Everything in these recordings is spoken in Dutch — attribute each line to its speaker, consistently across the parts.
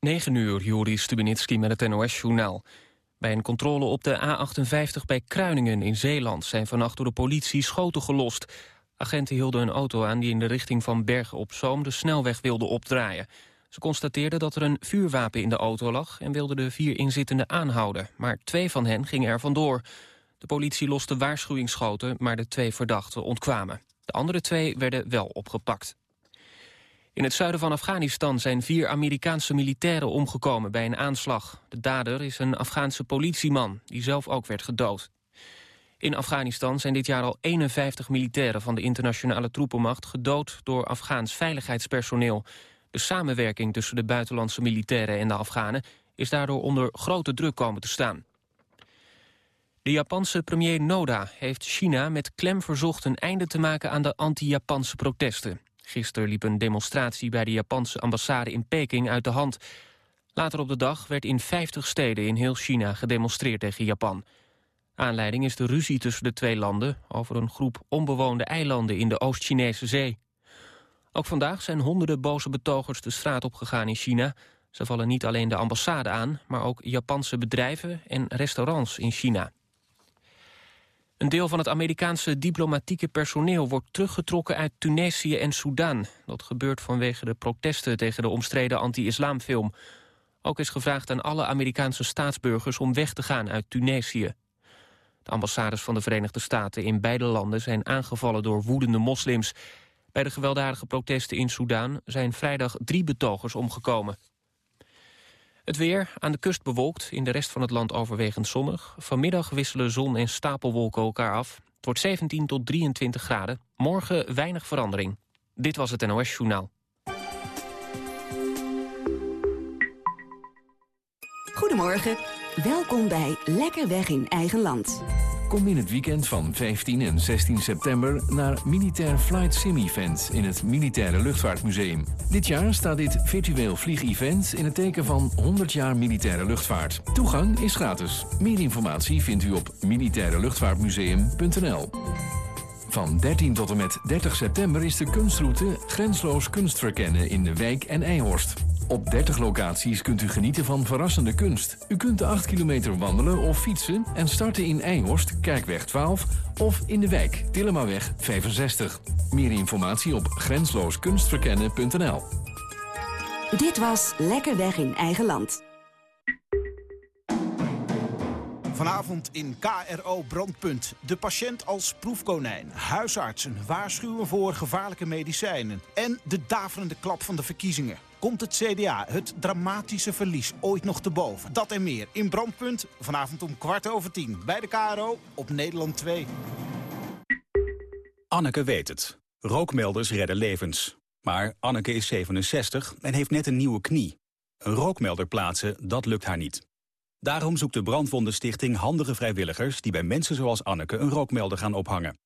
Speaker 1: 9 uur, Juri Stubenitski met het NOS-journaal. Bij een controle op de A58 bij Kruiningen in Zeeland... zijn vannacht door de politie schoten gelost. Agenten hielden een auto aan die in de richting van Bergen op Zoom... de snelweg wilde opdraaien. Ze constateerden dat er een vuurwapen in de auto lag... en wilden de vier inzittenden aanhouden. Maar twee van hen gingen er vandoor. De politie loste waarschuwingsschoten, maar de twee verdachten ontkwamen. De andere twee werden wel opgepakt. In het zuiden van Afghanistan zijn vier Amerikaanse militairen omgekomen bij een aanslag. De dader is een Afghaanse politieman, die zelf ook werd gedood. In Afghanistan zijn dit jaar al 51 militairen van de internationale troepenmacht gedood door Afghaans veiligheidspersoneel. De samenwerking tussen de buitenlandse militairen en de Afghanen is daardoor onder grote druk komen te staan. De Japanse premier Noda heeft China met klem verzocht een einde te maken aan de anti-Japanse protesten. Gisteren liep een demonstratie bij de Japanse ambassade in Peking uit de hand. Later op de dag werd in 50 steden in heel China gedemonstreerd tegen Japan. Aanleiding is de ruzie tussen de twee landen over een groep onbewoonde eilanden in de Oost-Chinese zee. Ook vandaag zijn honderden boze betogers de straat opgegaan in China. Ze vallen niet alleen de ambassade aan, maar ook Japanse bedrijven en restaurants in China. Een deel van het Amerikaanse diplomatieke personeel wordt teruggetrokken uit Tunesië en Soedan. Dat gebeurt vanwege de protesten tegen de omstreden anti-islamfilm. Ook is gevraagd aan alle Amerikaanse staatsburgers om weg te gaan uit Tunesië. De ambassades van de Verenigde Staten in beide landen zijn aangevallen door woedende moslims. Bij de gewelddadige protesten in Soedan zijn vrijdag drie betogers omgekomen. Het weer aan de kust bewolkt, in de rest van het land overwegend zonnig. Vanmiddag wisselen zon en stapelwolken elkaar af. Het wordt 17 tot 23 graden. Morgen weinig verandering. Dit was het NOS Journaal.
Speaker 2: Goedemorgen, welkom bij Lekker Weg in Eigen Land.
Speaker 3: Kom in het weekend van 15 en 16 september naar Militair Flight Sim Event in het Militaire Luchtvaartmuseum. Dit jaar staat dit virtueel vliegevent in het teken van 100 jaar militaire luchtvaart. Toegang is gratis. Meer informatie vindt u op militaireluchtvaartmuseum.nl. Van 13 tot en met 30 september is de kunstroute Grensloos Kunst Verkennen in de Wijk en Eijhorst. Op 30 locaties kunt u genieten van verrassende kunst. U kunt de 8 kilometer wandelen of fietsen en starten in Eijhorst, Kerkweg 12 of in de wijk Tillemaweg 65. Meer informatie op grenslooskunstverkennen.nl.
Speaker 2: Dit was Lekker Weg in Eigen Land.
Speaker 4: Vanavond in KRO Brandpunt. De patiënt als proefkonijn. Huisartsen waarschuwen voor gevaarlijke medicijnen. En de daverende klap van de verkiezingen. Komt het CDA het dramatische verlies ooit nog te boven? Dat en meer in Brandpunt. Vanavond om kwart over tien. Bij de KRO op Nederland 2.
Speaker 5: Anneke weet het. Rookmelders redden levens. Maar Anneke is 67 en heeft net een nieuwe knie. Een rookmelder plaatsen, dat lukt haar niet. Daarom zoekt de Brandwondenstichting handige vrijwilligers... die bij mensen zoals Anneke een rookmelder gaan ophangen.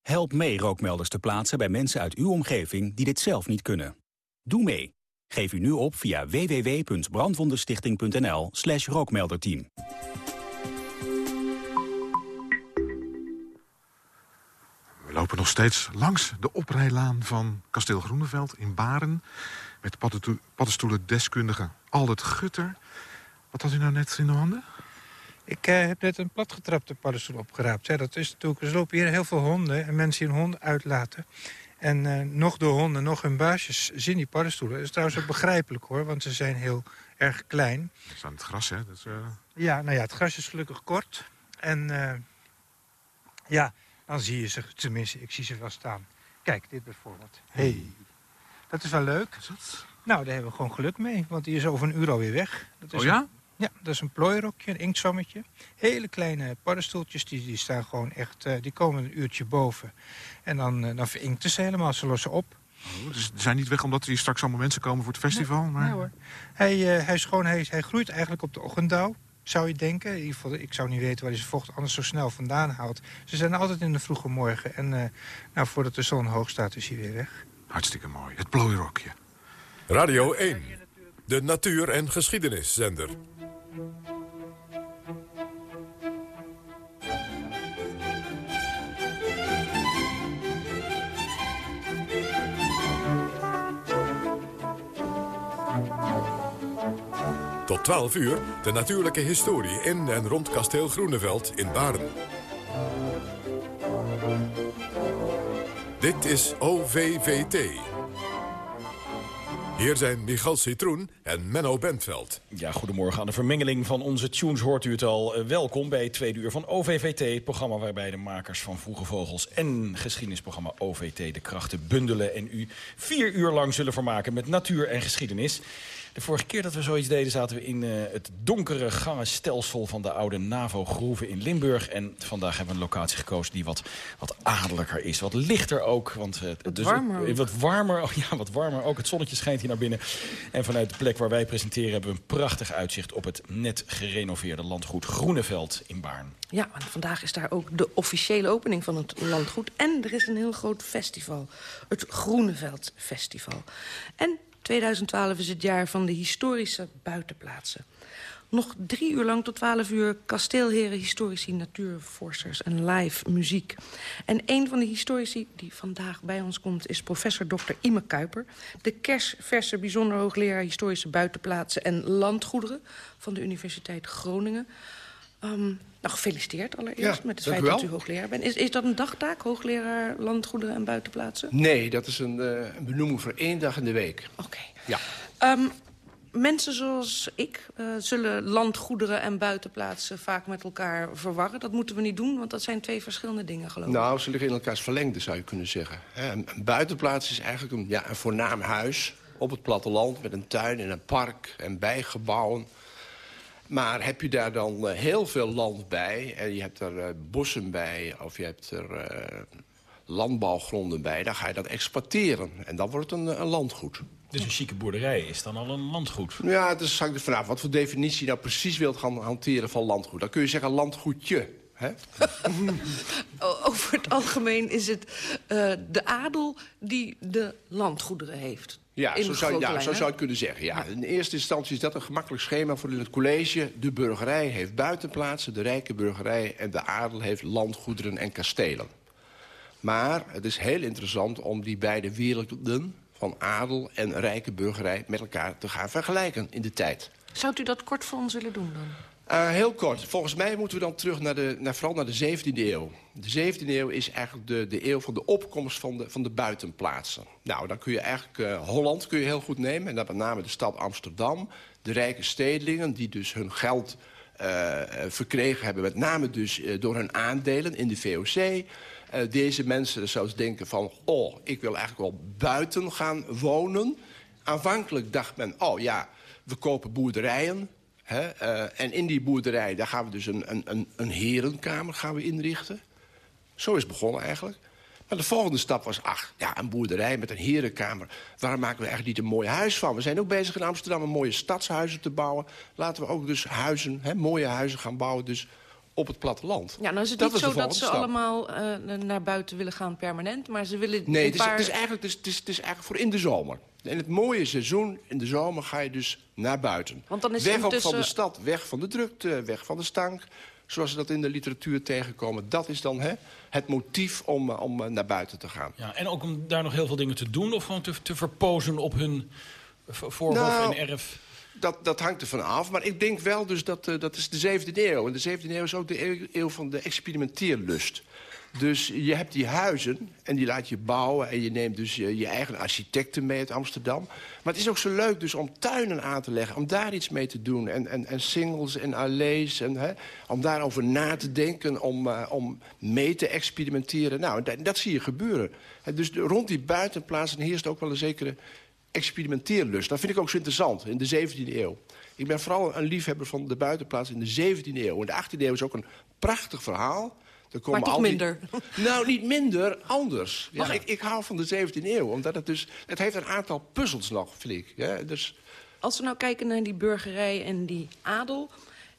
Speaker 5: Help mee rookmelders te plaatsen bij mensen uit uw omgeving... die dit zelf niet kunnen. Doe mee. Geef u nu op via www.brandwondenstichting.nl slash rookmelderteam.
Speaker 6: We lopen nog steeds langs de oprijlaan van Kasteel Groeneveld in Baren... met paddenstoelendeskundige Aldert Gutter. Wat had u nou net in de handen?
Speaker 7: Ik eh, heb net een platgetrapte paddenstoel opgeraapt. Ja, dat is natuurlijk, er lopen hier heel veel honden en mensen die hun honden uitlaten. En eh, nog door honden, nog hun baasjes zien die paddenstoelen. Dat is trouwens ook begrijpelijk hoor, want ze zijn heel erg klein.
Speaker 6: Ze staan het gras, hè? Dat is, uh...
Speaker 7: Ja, nou ja, het gras is gelukkig kort. En uh, ja, dan zie je ze, tenminste, ik zie ze wel staan. Kijk, dit bijvoorbeeld. hey. Dat is wel leuk.
Speaker 6: Is dat?
Speaker 7: Nou, daar hebben we gewoon geluk mee, want die is over een uur alweer weg. Dat is
Speaker 6: Oh ja?
Speaker 7: Een, ja, dat is een plooirokje, een inktsammetje. Hele kleine paddenstoeltjes, die, die staan gewoon echt, uh, die komen een uurtje boven. En dan, uh, dan verinkten ze helemaal, ze lossen op.
Speaker 6: Oh, dus ze zijn niet weg omdat er hier straks allemaal mensen komen voor het festival?
Speaker 7: Nee,
Speaker 6: maar...
Speaker 7: nee hoor. Hij, uh, hij, is gewoon, hij, hij groeit eigenlijk op de ochenddauw, zou je denken. In ieder geval, ik zou niet weten waar hij zijn vocht anders zo snel vandaan haalt. Ze zijn altijd in de vroege morgen. En nou, voordat de zon hoog staat, is hij weer weg.
Speaker 6: Hartstikke mooi, het plooirokje.
Speaker 8: Radio 1, de natuur- en geschiedeniszender. Tot 12 uur de natuurlijke historie in en rond kasteel Groeneveld in Baren. Dit is OVVT. Hier zijn Michal Citroen en Menno Bentveld.
Speaker 9: Ja, goedemorgen. Aan de vermengeling van onze tunes hoort u het al. Eh, welkom bij het tweede uur van OVVT. Het programma waarbij de makers van Vroege Vogels en geschiedenisprogramma OVT de krachten bundelen... en u vier uur lang zullen vermaken met natuur en geschiedenis. De vorige keer dat we zoiets deden zaten we in uh, het donkere gangenstelsel van de oude NAVO-groeven in Limburg. En vandaag hebben we een locatie gekozen die wat, wat adellijker is. Wat lichter ook. Want, uh,
Speaker 10: wat
Speaker 9: dus,
Speaker 10: warmer.
Speaker 9: Uh, wat warmer. Oh, ja, wat warmer. Ook het zonnetje schijnt hier naar binnen. En vanuit de plek waar wij presenteren hebben we een prachtig uitzicht op het net gerenoveerde landgoed Groeneveld in Baarn.
Speaker 10: Ja, en vandaag is daar ook de officiële opening van het landgoed. En er is een heel groot festival. Het Groeneveld Festival. En 2012 is het jaar van de historische buitenplaatsen. Nog drie uur lang tot twaalf uur kasteelheren, historici, natuurvorsters en live muziek. En een van de historici die vandaag bij ons komt is professor Dr. Ime Kuiper. De kersverse bijzonder hoogleraar historische buitenplaatsen en landgoederen van de Universiteit Groningen. Um, nou, gefeliciteerd allereerst
Speaker 11: Ja,
Speaker 10: met het feit dat u hoogleraar bent. Is, is dat een dagtaak, hoogleraar landgoederen en buitenplaatsen?
Speaker 11: Nee, dat is een, eh, een benoeming voor één dag in de week.
Speaker 10: Oké.
Speaker 11: Ja.
Speaker 10: Um, mensen zoals ik uh, zullen landgoederen en buitenplaatsen vaak met elkaar verwarren. Dat moeten we niet doen, want dat zijn twee verschillende dingen, geloof ik.
Speaker 11: Nou, ze liggen in elkaars verlengde, zou je kunnen zeggen. Een buitenplaats is eigenlijk een, ja, een voornaam huis op het platteland... met een tuin en een park en bijgebouwen. Maar heb je daar dan eh, heel veel land bij... en je hebt er eh, bossen bij of je hebt er eh, landbouwgronden bij... dan ga je dat exploiteren en dan wordt het een, een landgoed.
Speaker 9: Dus een chique boerderij is dan al een landgoed.
Speaker 11: Ja, het is hangt er vanaf wat voor definitie je nou precies wilt gaan hanteren van landgoed. Dan kun je zeggen landgoedje. Hè?
Speaker 10: Over het algemeen is het uh, de adel die de landgoederen heeft.
Speaker 11: Ja, zo zou, ja zo zou je het kunnen zeggen. Ja. In eerste instantie is dat een gemakkelijk schema voor in het college. De burgerij heeft buitenplaatsen, de rijke burgerij... en de adel heeft landgoederen en kastelen. Maar het is heel interessant om die beide werelden... van adel en rijke burgerij met elkaar te gaan vergelijken in de tijd.
Speaker 10: Zou u dat kort voor ons willen doen dan?
Speaker 11: Uh, heel kort. Volgens mij moeten we dan terug naar de, naar, vooral naar de 17e eeuw. De 17e eeuw is eigenlijk de, de eeuw van de opkomst van de, van de buitenplaatsen. Nou, dan kun je eigenlijk uh, Holland kun je heel goed nemen. En dan met name de stad Amsterdam. De rijke stedelingen die dus hun geld uh, verkregen hebben. Met name dus door hun aandelen in de VOC. deze mensen zouden denken van... oh, ik wil eigenlijk wel buiten gaan wonen. Aanvankelijk dacht men, oh ja, we kopen boerderijen... He, uh, en in die boerderij daar gaan we dus een, een, een herenkamer gaan we inrichten. Zo is het begonnen eigenlijk. Maar de volgende stap was, ach, ja, een boerderij met een herenkamer. Waarom maken we eigenlijk niet een mooi huis van? We zijn ook bezig in Amsterdam een mooie stadshuizen te bouwen. Laten we ook dus huizen, mooie huizen gaan bouwen dus op het platteland.
Speaker 10: Ja, nou is het
Speaker 11: Dat
Speaker 10: niet zo dat ze
Speaker 11: stap.
Speaker 10: allemaal uh, naar buiten willen gaan permanent, maar ze willen
Speaker 11: Nee,
Speaker 10: een
Speaker 11: het is,
Speaker 10: paar...
Speaker 11: het, is eigenlijk, het, is, het, is, het is eigenlijk voor in de zomer. In het mooie seizoen, in de zomer, ga je dus naar buiten.
Speaker 10: Want dan is
Speaker 11: weg ook
Speaker 10: intussen-
Speaker 11: van de stad, weg van de drukte, weg van de stank. Zoals ze dat in de literatuur tegenkomen. Dat is dan hè, het motief om, uh, om uh, naar buiten te gaan.
Speaker 9: Ja, en ook om daar nog heel veel dingen te doen of gewoon te, te verpozen op hun v- voorhof
Speaker 11: Nou,
Speaker 9: en erf.
Speaker 11: Dat, dat hangt ervan af. Maar ik denk wel dus dat uh, dat is de 17e eeuw. En de 17e eeuw is ook de eeuw, van de experimenteerlust. Dus je hebt die huizen en die laat je bouwen... en je neemt dus je, eigen architecten mee uit Amsterdam. Maar het is ook zo leuk dus om tuinen aan te leggen... om daar iets mee te doen. En, en, en singles en allees. En, hè, om daarover na te denken, om, uh, om mee te experimenteren. Nou, dat, zie je gebeuren. En dus rond die buitenplaatsen heerst ook wel een zekere experimenteerlust. Dat vind ik ook zo interessant, in de 17e eeuw. Ik ben vooral een liefhebber van de buitenplaats in de 17e eeuw. In de 18e eeuw is ook een prachtig verhaal. Er komen
Speaker 10: Maar toch
Speaker 11: al die-
Speaker 10: minder.
Speaker 11: Nou, niet minder, anders. Ja, ik, ik hou van de 17e eeuw, omdat het dus... Het heeft een aantal puzzels nog, vind ik. Ja, dus,
Speaker 10: Als we nou kijken naar die burgerij en die adel...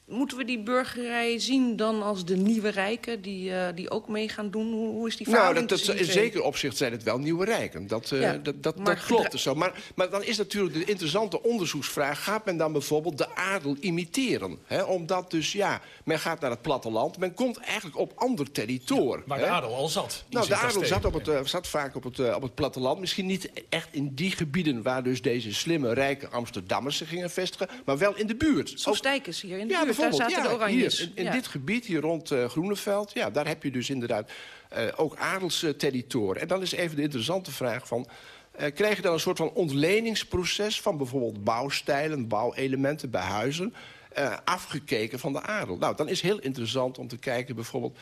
Speaker 10: moeten we die burgerij zien dan als de nieuwe rijken... die, uh, die ook mee gaan doen? Hoe, hoe is die
Speaker 11: Nou, dat, dat, in zeker opzicht zijn het wel nieuwe rijken. Dat, uh, ja, dat, dat, dat klopt zo. Maar, maar dan is natuurlijk de interessante onderzoeksvraag... gaat men dan bijvoorbeeld de adel imiteren? Hè? Omdat dus, ja, men gaat naar het platteland... men komt eigenlijk op ander territoor.
Speaker 9: Ja, waar de adel al zat.
Speaker 11: Nou, de adel zat, op het, uh, zat vaak op het, op het platteland. Misschien niet echt in die gebieden... waar dus deze slimme, rijke Amsterdammers zich gingen vestigen... maar wel in de buurt.
Speaker 10: Zoals Dijkers hier in de buurt bijvoorbeeld, ja, de
Speaker 11: Hier, in, in dit gebied, hier rond uh, Groeneveld... Ja, daar heb je dus inderdaad uh, ook adelsterritoren. En dan is even de interessante vraag van... Uh, krijg je dan een soort van ontleningsproces... van bijvoorbeeld bouwstijlen, bouwelementen bij huizen... Uh, afgekeken van de adel. Nou, dan is heel interessant om te kijken bijvoorbeeld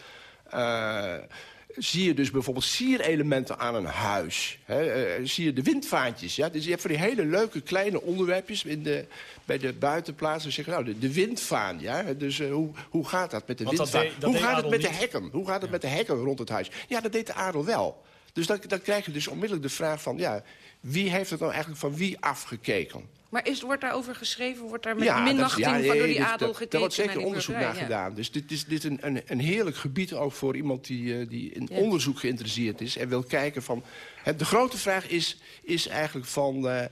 Speaker 11: zie je dus bijvoorbeeld sierelementen aan een huis. Hè? Uh, zie je de windvaantjes. Ja? Dus je hebt van die hele leuke kleine onderwerpjes in de, bij de buitenplaatsen. Zeggen, nou, de, de windvaan. Ja? Dus uh, hoe, hoe gaat dat met de Want windvaan? Dat deed, dat hoe gaat het met niet. de hekken? Hoe gaat het ja. met de hekken rond het huis? Ja, dat deed de adel wel. Dus dan, dan krijg je dus onmiddellijk de vraag van... Ja, wie heeft het nou eigenlijk van wie afgekeken?
Speaker 10: Maar is, wordt daarover geschreven? Wordt daar met ja, minachting ja, van door die dus adel
Speaker 11: dat,
Speaker 10: gekeken?
Speaker 11: Daar wordt zeker onderzoek naar gedaan. Dus dit is, dit een, een, een heerlijk gebied ook voor iemand die, uh, die in onderzoek geïnteresseerd is... en wil kijken van... Hè, de grote vraag is, is eigenlijk van... Uh,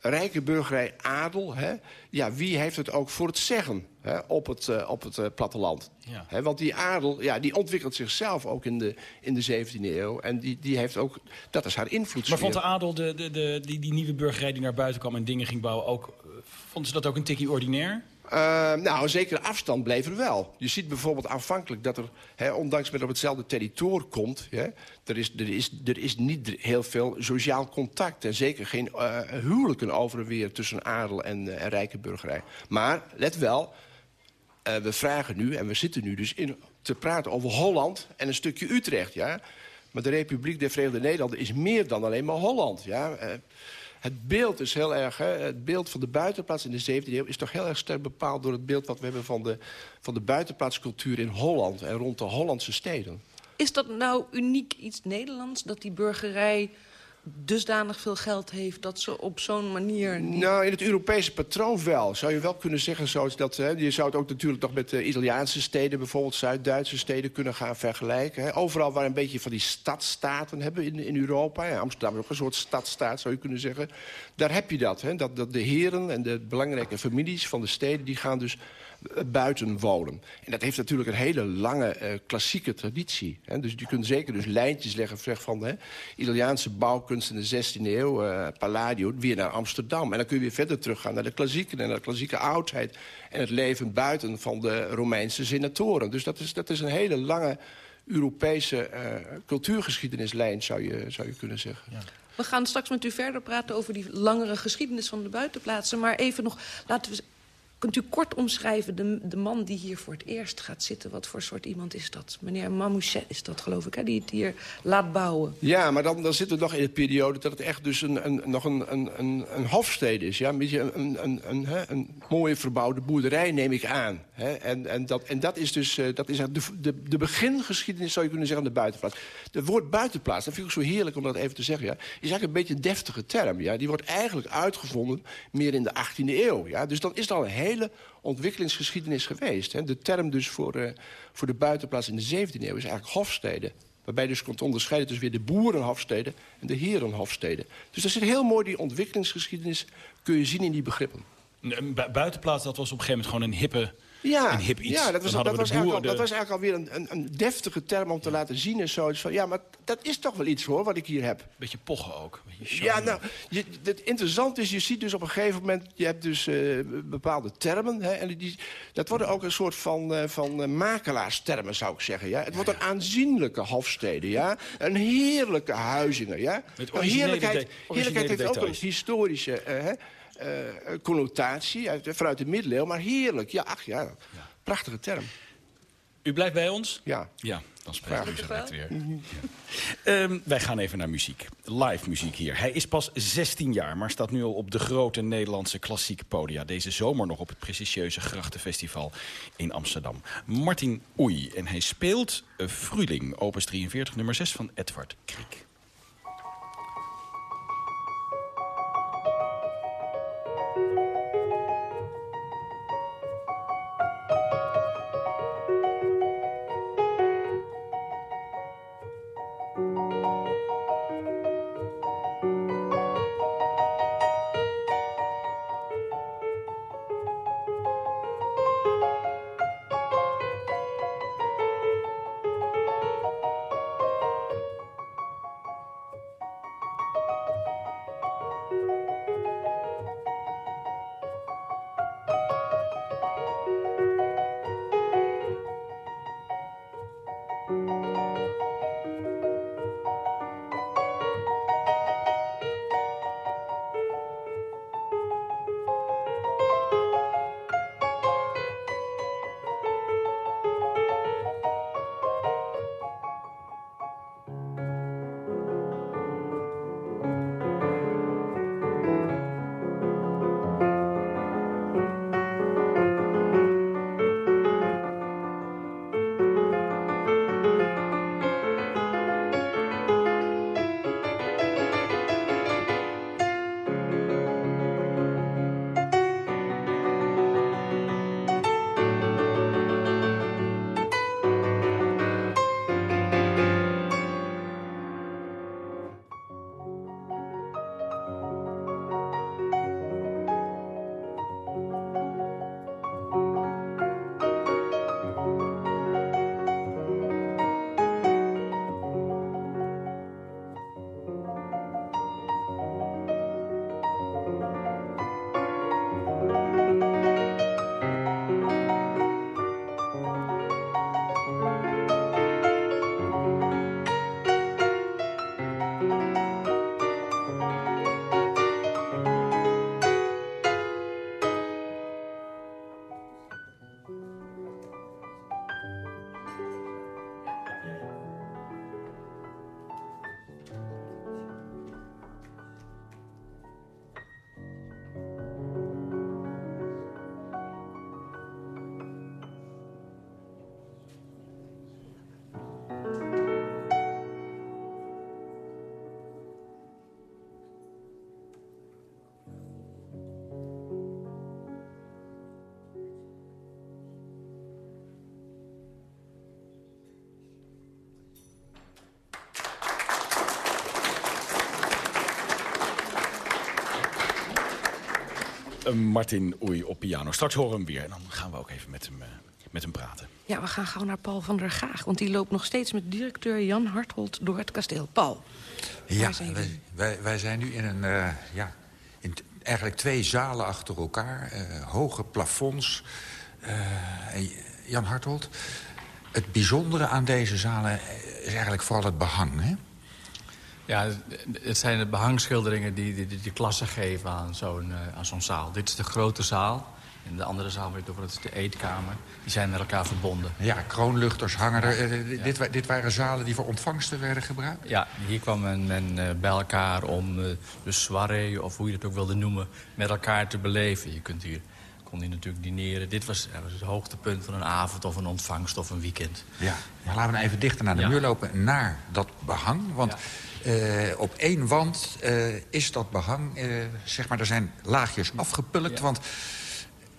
Speaker 11: rijke burgerij adel, hè? Ja, wie heeft het ook voor het zeggen hè, op het, uh, op het uh, platteland? Ja. Hè, want die adel ja, die ontwikkelt zichzelf ook in de, in de 17e eeuw. En die, die heeft ook, dat is haar invloed.
Speaker 9: Maar vond de adel, de, de, de, die, die nieuwe burgerij die naar buiten kwam en dingen ging bouwen... Ook, vonden ze dat ook een tikkie ordinair?
Speaker 11: Uh, nou, een zekere afstand bleef er wel. Je ziet bijvoorbeeld aanvankelijk dat er, hè, ondanks men op hetzelfde territoor komt... Hè, er, is, er, is, er is niet heel veel sociaal contact. En zeker geen uh, huwelijken over en weer tussen adel en, uh, en rijke burgerij. Maar, let wel, we vragen nu, en we zitten nu dus in, te praten over Holland en een stukje Utrecht. Ja? Maar de Republiek der Verenigde Nederlanden is meer dan alleen maar Holland. Ja? Het beeld is heel erg, hè, het beeld van de buitenplaats in de 17e eeuw... is toch heel erg sterk bepaald door het beeld wat we hebben van de, van de buitenplaatscultuur in Holland... en rond de Hollandse steden.
Speaker 10: Is dat nou uniek iets Nederlands, dat die burgerij dusdanig veel geld heeft dat ze op zo'n manier...
Speaker 11: Nou, in het Europese patroon wel. Zou je wel kunnen zeggen zoals dat... Je zou het ook natuurlijk nog met de Italiaanse steden... bijvoorbeeld Zuid-Duitse steden kunnen gaan vergelijken. Hè. Overal waar een beetje van die stadstaten hebben in, in Europa... Ja, Amsterdam is ook een soort stadstaat, zou je kunnen zeggen... daar heb je dat, hè, dat, dat de heren en de belangrijke families van de steden... die gaan dus buiten wonen. En dat heeft natuurlijk een hele lange uh, klassieke traditie. Hè. Dus je kunt zeker dus lijntjes leggen zeg, van de Italiaanse bouwkunst in de 16e eeuw, uh, Palladio, weer naar Amsterdam. En dan kun je weer verder teruggaan naar de klassieken en naar de klassieke oudheid. En het leven buiten van de Romeinse senatoren. Dus dat is, dat is een hele lange Europese uh, cultuurgeschiedenislijn, zou je, zou je kunnen zeggen.
Speaker 10: We gaan straks met u verder praten over die langere geschiedenis van de buitenplaatsen. Maar even nog, laten we Kunt u kort omschrijven de, de man die hier voor het eerst gaat zitten? Wat voor soort iemand is dat? Meneer Mamouchet is dat, geloof ik, hè? die het hier laat bouwen.
Speaker 11: Ja, maar dan, dan zitten we nog in de periode dat het echt dus een, een, nog een, een, een, hofstede is. Ja? Een een, een, een, een, een mooie verbouwde boerderij, neem ik aan. Hè? En, en, dat, en dat is dus uh, dat is de, de, de begingeschiedenis, zou je kunnen zeggen, aan de buitenplaats. Het woord buitenplaats, dat vind ik zo heerlijk om dat even te zeggen... Ja, is eigenlijk een beetje een deftige term. Ja? Die wordt eigenlijk uitgevonden meer in de 18e eeuw. Ja? Dus dan is al een hele ontwikkelingsgeschiedenis geweest. Hè. De term dus voor, uh, voor de buitenplaats in de 17e eeuw is eigenlijk hofsteden. Waarbij dus komt onderscheiden tussen weer de boerenhofsteden en de herenhofsteden. Dus dat zit heel mooi, die ontwikkelingsgeschiedenis kun je zien in die begrippen.
Speaker 9: Buitenplaats, dat was op een gegeven moment gewoon een hippe
Speaker 11: ja,
Speaker 9: een hip iets.
Speaker 11: Ja, dat was, dat was, eigenlijk, al, dat was eigenlijk alweer een, een, een deftige term om te laten zien. En zo. Van, ja, maar dat is toch wel iets hoor, wat ik hier heb.
Speaker 9: Beetje pochen ook. Beetje
Speaker 11: ja, nou, je, het interessante is, je ziet dus op een gegeven moment... je hebt dus uh, bepaalde termen. Hè, en die, dat worden ook een soort van, uh, van uh, makelaarstermen, zou ik zeggen. Ja? Het wordt een aanzienlijke hofstede, ja. Een heerlijke huizingen, ja.
Speaker 9: Met
Speaker 11: nou, heerlijkheid, heerlijkheid heeft ook een historische... Hè, connotatie uit, vanuit de middeleeuwen. Maar heerlijk. Ja, ach ja. Prachtige term.
Speaker 9: U blijft bij ons?
Speaker 11: Ja.
Speaker 9: Ja, dan spreken we zo net weer. Mm um, wij gaan even naar muziek. Live muziek hier. Hij is pas 16 jaar, maar staat nu al op de grote Nederlandse klassieke podia. Deze zomer nog op het prestigieuze Grachtenfestival in Amsterdam. Martin Oei. En hij speelt Fruling, opus 43, nummer 6 van Edward Kriek. Martin Oei op piano. Straks horen we hem weer en dan gaan we ook even met hem, uh, met hem praten.
Speaker 10: Ja, we gaan gauw naar Paul van der Gaag. Want die loopt nog steeds met directeur Jan Harthold door het kasteel. Paul.
Speaker 12: Ja, wij, wij, wij, zijn nu in een... Uh, ja, in eigenlijk twee zalen achter elkaar. hoge plafonds. Jan Harthold, het bijzondere aan deze zalen is eigenlijk vooral het behang, hè?
Speaker 13: Ja, het zijn de behangschilderingen die, die, die, klasse geven aan zo'n uh, zo'n zaal. Dit is de grote zaal. En de andere zaal je over, dat is de eetkamer. Die zijn met elkaar verbonden.
Speaker 12: Ja, kroonluchters hangen er. Uh, dit, dit, waren zalen die voor ontvangsten werden gebruikt?
Speaker 13: Ja, hier kwam men, men uh, bij elkaar om de soirée, of hoe je het ook wilde noemen... met elkaar te beleven. Je kunt hier kon hij natuurlijk dineren. Dit was, was, het hoogtepunt van een avond of een ontvangst of een weekend.
Speaker 12: Ja, maar laten we nou even dichter naar de muur lopen, naar dat behang. Want uh, op één wand uh, is dat behang, uh, zeg maar, er zijn laagjes afgepulkt. Want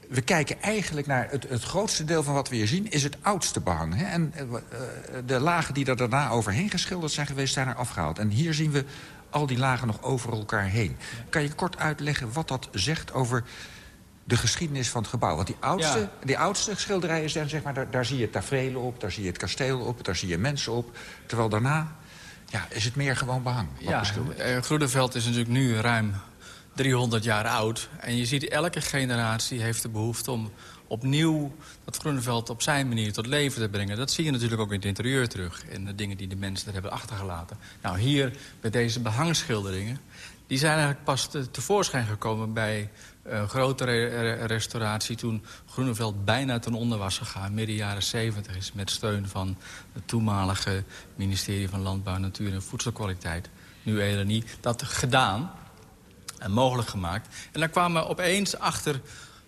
Speaker 12: we kijken eigenlijk naar het, het, grootste deel van wat we hier zien... is het oudste behang. Hè? En de lagen die er daarna overheen geschilderd zijn geweest... zijn er afgehaald. En hier zien we al die lagen nog over elkaar heen. Kan je kort uitleggen wat dat zegt over de geschiedenis van het gebouw. Want die oudste, die oudste schilderijen zijn, zeg maar, daar, daar zie je tafereelen op... daar zie je het kasteel op, daar zie je mensen op. Terwijl daarna ja, is het meer gewoon behang.
Speaker 13: Ja, uh, Groeneveld is natuurlijk nu ruim 300 jaar oud. En je ziet elke generatie heeft de behoefte om opnieuw dat Groeneveld op zijn manier tot leven te brengen. Dat zie je natuurlijk ook in het interieur terug. En de dingen die de mensen er hebben achtergelaten. Nou, hier bij deze behangschilderingen... die zijn eigenlijk pas te, tevoorschijn gekomen bij een grotere restauratie toen Groeneveld bijna ten onder was gegaan. Midden jaren 70 is met steun van het toenmalige ministerie van Landbouw, Natuur en Voedselkwaliteit. Nu ELNI, dat gedaan en mogelijk gemaakt. En daar kwamen opeens achter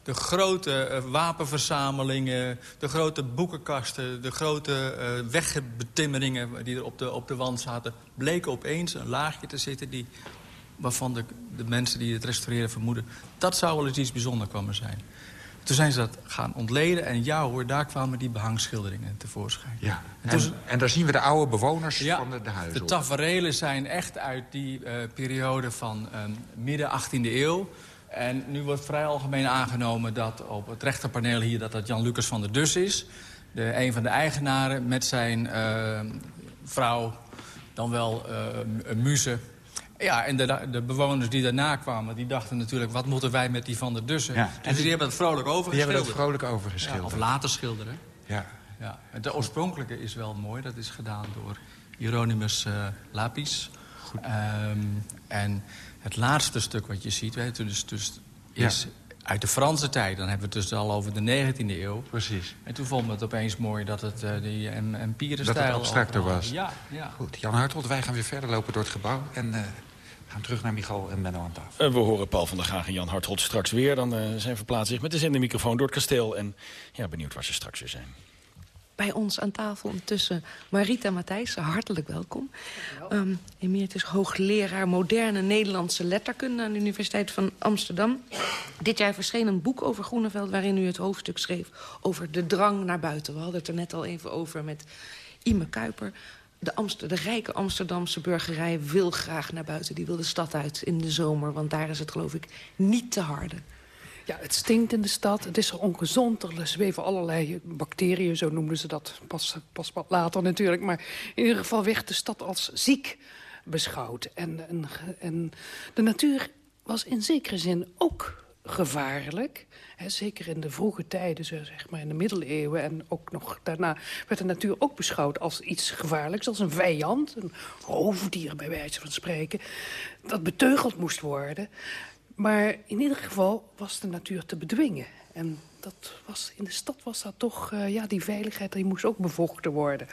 Speaker 13: de grote uh, wapenverzamelingen, de grote boekenkasten... de grote uh, wegbetimmeringen die er op de, op de wand zaten... bleken opeens een laagje te zitten die waarvan de, de mensen die het restaureren vermoeden... dat zou wel eens iets bijzonders komen zijn. Toen zijn ze dat gaan ontleden en ja hoor, daar kwamen die behangschilderingen tevoorschijn.
Speaker 12: Ja, en, en daar zien we de oude bewoners van de, de huizen
Speaker 13: De taferelen zijn echt uit die uh, periode van um, midden 18e eeuw. En nu wordt vrij algemeen aangenomen dat op het rechterpaneel hier... dat dat Jan Lucas van der Dus is. De, een van de eigenaren met zijn uh, vrouw, dan wel uh, een muze ja, en de, de, bewoners die daarna kwamen, die dachten natuurlijk... wat moeten wij met die Van der Dussen? Ja. Dus die hebben het vrolijk overgeschilderd.
Speaker 12: Die hebben het vrolijk overgeschilderd.
Speaker 13: Ja, of later schilderen.
Speaker 12: Ja.
Speaker 13: Ja. De oorspronkelijke is wel mooi. Dat is gedaan door Hieronymus uh, Lapis. Goed. Um, en het laatste stuk wat je ziet, weet je, dus, dus is uit de Franse tijd. Dan hebben we het dus al over de 19e eeuw.
Speaker 12: Precies.
Speaker 13: En toen vonden we het opeens mooi dat het uh, die empire-stijl...
Speaker 12: Dat het abstracter was.
Speaker 13: Ja, ja.
Speaker 12: Goed, Jan Hartelt, wij gaan weer verder lopen door het gebouw. En uh, gaan terug naar Michal en Benno aan tafel.
Speaker 9: En we horen Paul van der Gaag en Jan Harthold straks weer. Dan uh, zijn verplaatsen zich met de zendermicrofoon door het kasteel. En ja, benieuwd waar ze straks weer zijn.
Speaker 10: Bij ons aan tafel ondertussen Marita Matthijssen, hartelijk welkom. Um, emeritus hoogleraar moderne Nederlandse letterkunde... aan de Universiteit van Amsterdam. Dit jaar verscheen een boek over Groeneveld... waarin u het hoofdstuk schreef over de drang naar buiten. We hadden het er net al even over met Ime Kuiper de, de rijke Amsterdamse burgerij wil graag naar buiten. Die wil de stad uit in de zomer, want daar is het geloof ik niet te harde.
Speaker 14: Ja, het stinkt in de stad, het is ongezond. Er zweven allerlei bacteriën, zo noemden ze dat pas, pas wat later natuurlijk. Maar in ieder geval werd de stad als ziek beschouwd. En, en, en de natuur was in zekere zin ook gevaarlijk. zeker in de vroege tijden, zeg maar in de middeleeuwen... en ook nog daarna werd de natuur ook beschouwd als iets gevaarlijks... als een vijand, een roofdier bij wijze van spreken... dat beteugeld moest worden. Maar in ieder geval was de natuur te bedwingen. En dat was, in de stad was dat toch... Uh, ja, die veiligheid die moest ook bevochten worden...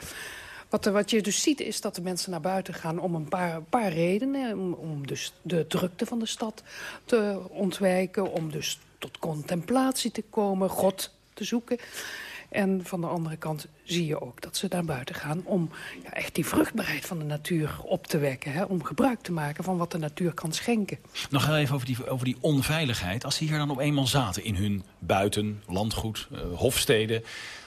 Speaker 14: Wat, wat je dus ziet is dat de mensen naar buiten gaan om een paar, paar redenen. Om, om dus de drukte van de stad te ontwijken. Om dus tot contemplatie te komen, God te zoeken. En van de andere kant zie je ook dat ze naar buiten gaan... om ja, echt die vruchtbaarheid van de natuur op te wekken. Hè? Om gebruik te maken van wat de natuur kan schenken.
Speaker 9: Nog even over die, over die onveiligheid. Als ze hier dan op eenmaal zaten in hun buiten, landgoed, uh, hofsteden...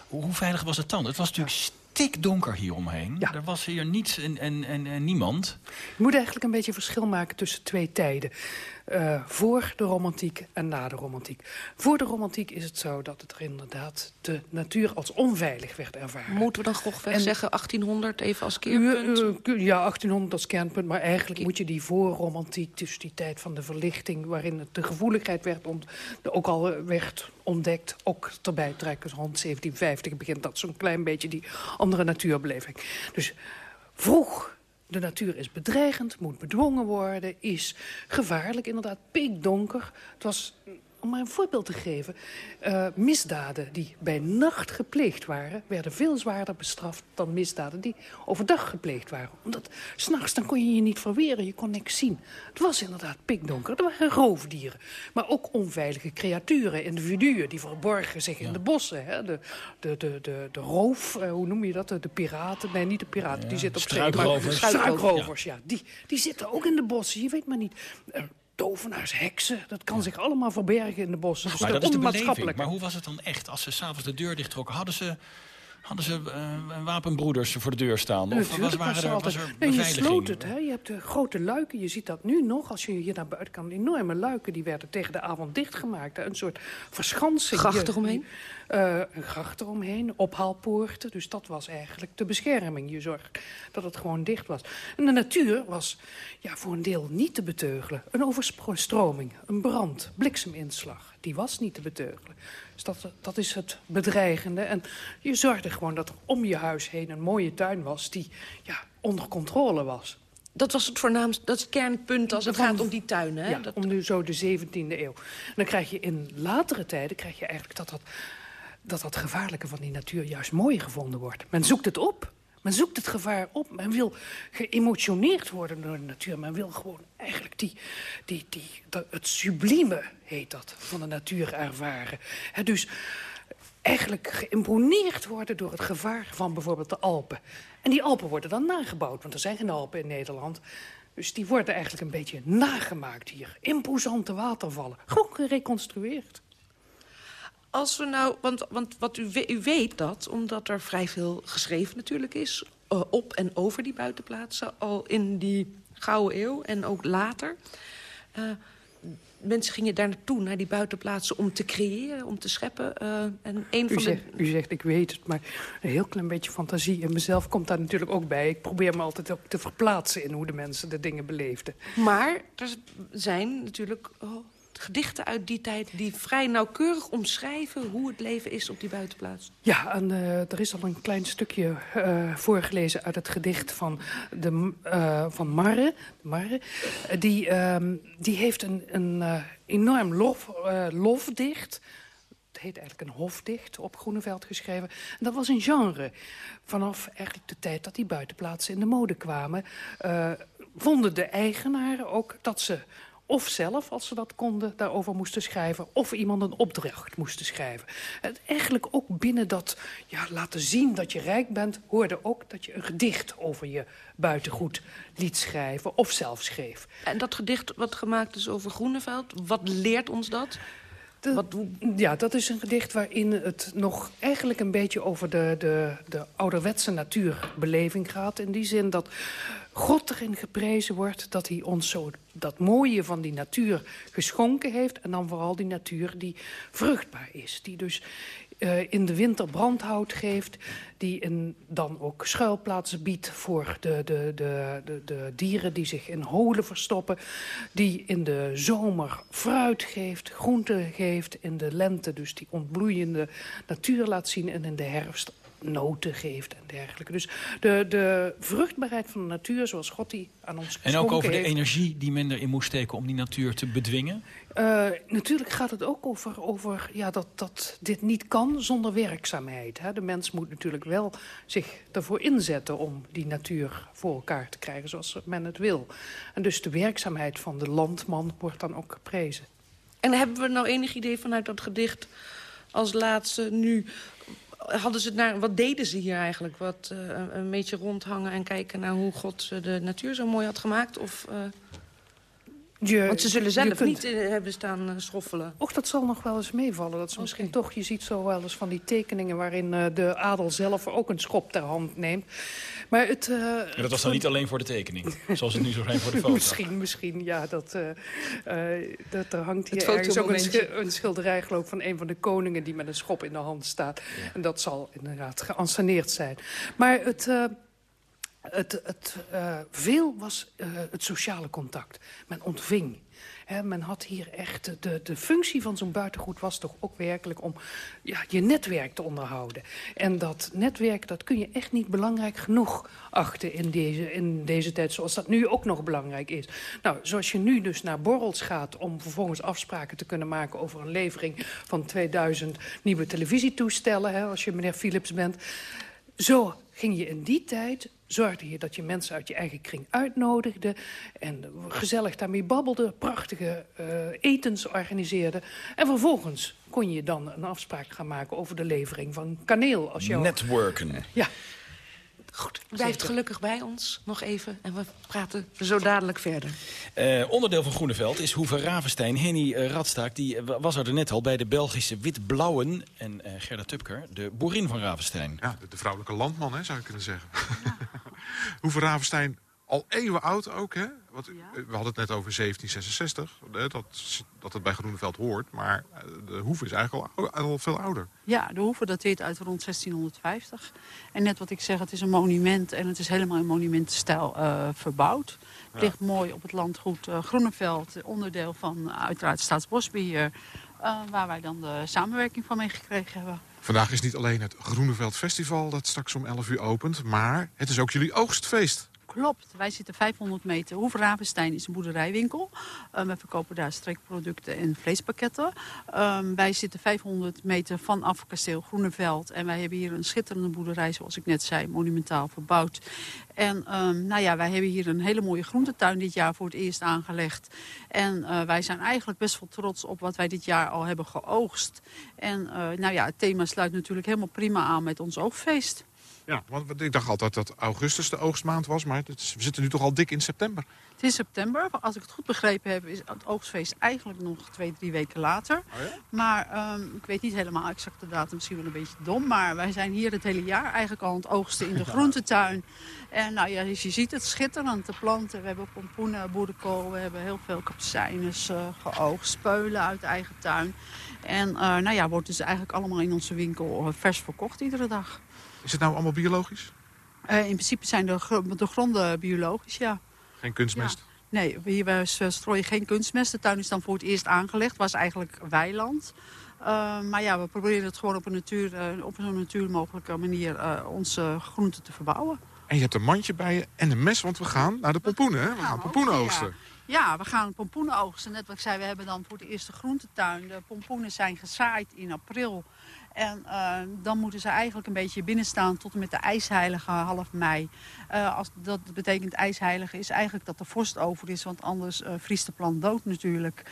Speaker 9: Hoe veilig was het dan? Het was natuurlijk stikdonker hier omheen. Ja. Er was hier niets en, en, en, en, niemand.
Speaker 14: Je moet eigenlijk een beetje verschil maken tussen twee tijden. Uh, voor de romantiek en na de romantiek. Voor de romantiek is het zo dat het er inderdaad de natuur als onveilig werd ervaren.
Speaker 10: Moeten we dan grofweg zeggen 1800 even als keerpunt?
Speaker 14: Uh, uh, ja, 1800 als kernpunt, maar eigenlijk moet je die voorromantiek... dus die tijd van de verlichting waarin de gevoeligheid werd ont, ook al werd ontdekt... ook erbij trekken, rond 1750 begint dat zo'n klein beetje die andere natuurbeleving. Dus vroeg de natuur is bedreigend, moet bedwongen worden, is gevaarlijk, inderdaad pikdonker. Het was om maar een voorbeeld te geven. Uh, misdaden die bij nacht gepleegd waren... werden veel zwaarder bestraft dan misdaden die overdag gepleegd waren. Omdat s'nachts dan kon je je niet verweren, je kon niks zien. Het was inderdaad pikdonker. Er waren roofdieren. Maar ook onveilige creaturen, individuen... die verborgen zich in de bossen. Hè? De, de, de, de, de roof, uh, hoe noem je dat? De, de piraten. Nee, niet de piraten, ja. die zitten op
Speaker 9: struikrovers.
Speaker 14: Struikrovers, ja. Die, die zitten ook in de bossen. Je weet maar niet... Uh, tovenaars, heksen. Dat kan zich allemaal verbergen in de bossen.
Speaker 9: Dus maar dat is de beleving. Maar hoe was het dan echt? Als ze s'avonds de deur dichttrokken, hadden ze... Hadden ze uh, wapenbroeders voor de deur staan? Of was, waren er, altijd, was er nee,
Speaker 14: Je sloot het, hè? je hebt de grote luiken. Je ziet dat nu nog, als je hier naar buiten kan. Enorme luiken, die werden tegen de avond dichtgemaakt. Een soort verschansing.
Speaker 10: Gracht eromheen?
Speaker 14: Uh, een gracht eromheen, ophaalpoorten. Dus dat was eigenlijk de bescherming. Je zorgt dat het gewoon dicht was. En de natuur was ja, voor een deel niet te beteugelen. Een overstroming, een brand, blikseminslag. Die was niet te beteugelen. Dus dat, dat is het bedreigende. En je zorgde gewoon dat er om je huis heen een mooie tuin was... die ja, onder controle was.
Speaker 10: Dat was het voornaamste, dat is het kernpunt als het gaat om die tuinen. Hè?
Speaker 14: Ja,
Speaker 10: dat...
Speaker 14: om nu zo de 17e eeuw. En dan krijg je in latere tijden krijg je eigenlijk dat dat, dat dat gevaarlijke van die natuur juist mooi gevonden wordt. Men zoekt het op. Men zoekt het gevaar op. Men wil geëmotioneerd worden door de natuur. Men wil gewoon eigenlijk die, die, die, dat, het sublieme, heet dat, van de natuur ervaren. Dus eigenlijk geïmponeerd worden door het gevaar van bijvoorbeeld de Alpen. En die Alpen worden dan nagebouwd, want er zijn geen Alpen in Nederland. Dus die worden eigenlijk een beetje nagemaakt hier. Imposante watervallen. Gewoon gereconstrueerd.
Speaker 10: Als we nou, want, want wat u, u weet dat, omdat er vrij veel geschreven natuurlijk is... Uh, op en over die buitenplaatsen, al in die Gouden Eeuw en ook later... Uh, mensen gingen daar naartoe, naar die buitenplaatsen, om te creëren, om te scheppen. Uh, en een
Speaker 14: u,
Speaker 10: van
Speaker 14: zegt,
Speaker 10: de...
Speaker 14: u zegt, ik weet het, maar een heel klein beetje fantasie. En mezelf komt daar natuurlijk ook bij. Ik probeer me altijd ook te verplaatsen in hoe de mensen de dingen beleefden.
Speaker 10: Maar er zijn natuurlijk oh, gedichten uit die tijd... die vrij nauwkeurig omschrijven hoe het leven is op die buitenplaats.
Speaker 14: Ja, en uh, er is al een klein stukje uh, voorgelezen uit het gedicht van, de, uh, van Marre. Marre. Die, uh, die heeft een, een enorm lof, lofdicht... Het heet eigenlijk een hofdicht op Groeneveld geschreven. En dat was een genre. Vanaf eigenlijk de tijd dat die buitenplaatsen in de mode kwamen... vonden de eigenaren ook dat ze of zelf, als ze dat konden, daarover moesten schrijven... of iemand een opdracht moesten schrijven. En eigenlijk ook binnen dat ja, laten zien dat je rijk bent... hoorde ook dat je een gedicht over je buitengoed liet schrijven of zelf schreef.
Speaker 10: En dat gedicht wat gemaakt is over Groeneveld, wat leert ons dat?
Speaker 14: De. Ja, dat is een gedicht waarin het nog eigenlijk een beetje over de, de, de ouderwetse natuurbeleving gaat. In die zin dat God erin geprezen wordt dat hij ons zo dat mooie van die natuur geschonken heeft. En dan vooral die natuur die vruchtbaar is. Die dus uh, in de winter brandhout geeft. Die dan ook schuilplaatsen biedt voor de, de, de, de, de dieren die zich in holen verstoppen. Die in de zomer fruit geeft, groente geeft. In de lente dus die ontbloeiende natuur laat zien. En in de herfst noten geeft en dergelijke. Dus de, de vruchtbaarheid van de natuur zoals God die aan ons
Speaker 9: En ook over de energie die men erin moest steken om die natuur te bedwingen?
Speaker 14: Uh, natuurlijk gaat het ook over, over ja, dat, dat dit niet kan zonder werkzaamheid. Hè. De mens moet natuurlijk wel zich ervoor inzetten om die natuur voor elkaar te krijgen zoals men het wil. En dus de werkzaamheid van de landman wordt dan ook geprezen.
Speaker 10: En hebben we nou enig idee vanuit dat gedicht als laatste nu hadden ze naar, wat deden ze hier eigenlijk? Wat, uh, een beetje rondhangen en kijken naar hoe God de natuur zo mooi had gemaakt? Of, uh...
Speaker 14: Je,
Speaker 10: Want ze zullen zelf
Speaker 14: kunt-
Speaker 10: niet eh, hebben staan eh, schoffelen.
Speaker 14: Och, dat zal nog wel eens meevallen. Dat ze misschien toch, je ziet zo wel eens van die tekeningen... waarin eh, de adel zelf ook een schop ter hand neemt. Maar het... eh,
Speaker 9: En dat was dan niet alleen voor de tekening, zoals het nu zo zijn voor de foto.
Speaker 14: Misschien, misschien, ja. Dat, eh, eh, dat, er hangt hier
Speaker 10: Het
Speaker 14: ergens ook een, een schilderij, geloof van een van de koningen... die met een schop in de hand staat. En dat zal inderdaad geanceneerd zijn. Maar het... het, het, eh, veel was eh, het sociale contact. Men ontving. Men had hier echt... De, de functie van zo'n buitengoed was toch ook werkelijk om ja, je netwerk te onderhouden. En dat netwerk, dat kun je echt niet belangrijk genoeg achten in deze, in deze tijd. Zoals dat nu ook nog belangrijk is. Nou, zoals je nu dus naar borrels gaat om vervolgens afspraken te kunnen maken over een levering van 2000 nieuwe televisietoestellen, als je meneer Philips bent. Zo ging je in die tijd, zorgde je dat je mensen uit je eigen kring uitnodigde... en gezellig daarmee babbelde, prachtige eh, etens organiseerde. En vervolgens kon je dan een afspraak gaan maken over de levering van kaneel. Als jou...
Speaker 9: Networken.
Speaker 14: Ja.
Speaker 10: Blijft
Speaker 14: Zeker.
Speaker 10: gelukkig bij ons nog even. En we praten zo dadelijk verder.
Speaker 9: Eh, onderdeel van Groeneveld is Hoeve Ravenstein. Henny eh, Radstaak die eh, was er net al bij de Belgische Wit-Blauwen. En eh, Gerda Tupker, de boerin van Ravenstein.
Speaker 6: Ja, de, de vrouwelijke landman, hè, zou je kunnen zeggen. Hoeveel Ravenstein al eeuwen oud ook, hè? Eh, We hadden het net over 1766, hè, dat, dat het bij Groeneveld hoort. Maar eh, de hoeve is eigenlijk al, al veel ouder.
Speaker 15: Ja, de hoeve dateert uit rond 1650. En net wat ik zeg, het is een monument en het is helemaal in monumentenstijl eh, verbouwd. Het ligt mooi op het landgoed Groeneveld, onderdeel van eh, uiteraard Staatsbosbeheer. eh, waar wij dan de samenwerking van mee gekregen hebben.
Speaker 6: Vandaag is niet alleen het Groeneveld Festival dat straks om 11 uur opent... maar het is ook jullie oogstfeest.
Speaker 15: Klopt, wij zitten 500 meter. Hoeve Ravenstein is een boerderijwinkel. Eh, we verkopen daar streekproducten en vleespakketten. Ehm, wij zitten 500 meter vanaf kasteel Groeneveld. En wij hebben hier een schitterende boerderij, zoals ik net zei, monumentaal verbouwd. En ehm, nou ja, wij hebben hier een hele mooie groentetuin dit jaar voor het eerst aangelegd. En eh, wij zijn eigenlijk best wel trots op wat wij dit jaar al hebben geoogst. En eh, nou ja, het thema sluit natuurlijk helemaal prima aan met ons oogfeest.
Speaker 6: Ja, want ik dacht altijd dat augustus de oogstmaand was... maar is- we zitten nu toch al dik in september.
Speaker 15: Het is september. Als ik het goed begrepen heb, is het oogstfeest eigenlijk nog twee, drie weken later. Maar ehm, ik weet niet helemaal exact de datum, misschien wel een beetje dom. Maar wij zijn hier het hele jaar eigenlijk al aan het oogsten in de groentetuin. En nou ja, dus je ziet het schitterend, de planten. We hebben pompoenen, boerenkool, we hebben heel veel kapucijnes eh, geoogst. Speulen uit de eigen tuin. En eh, nou ja, wordt dus eigenlijk allemaal in onze winkel eh, vers verkocht iedere dag.
Speaker 6: Is het nou allemaal biologisch?
Speaker 15: Eh, in principe zijn de, de gronden biologisch, ja.
Speaker 6: Geen kunstmest?
Speaker 15: Nee, we- hier wij s- strooien geen kunstmest. De tuin is dan voor het eerst aangelegd. was eigenlijk weiland. Uh, maar ja, we proberen het gewoon op een, natuur, uh, op een zo natuur mogelijke manier onze groenten te verbouwen.
Speaker 6: En je hebt een mandje bij je en een mes, want we gaan naar de pompoenen. Hè? We gaan pompoenen oogsten.
Speaker 15: Ja, we gaan pompoenen oogsten. Net wat ik zei, we hebben dan voor de eerste groentetuin. De pompoenen zijn gezaaid in april. En uh, dan moeten ze eigenlijk een beetje binnenstaan tot en met de ijsheilige half mei. Uh, als dat betekent ijsheilige is eigenlijk dat de vorst over is. Want anders uh, vriest de plant dood natuurlijk.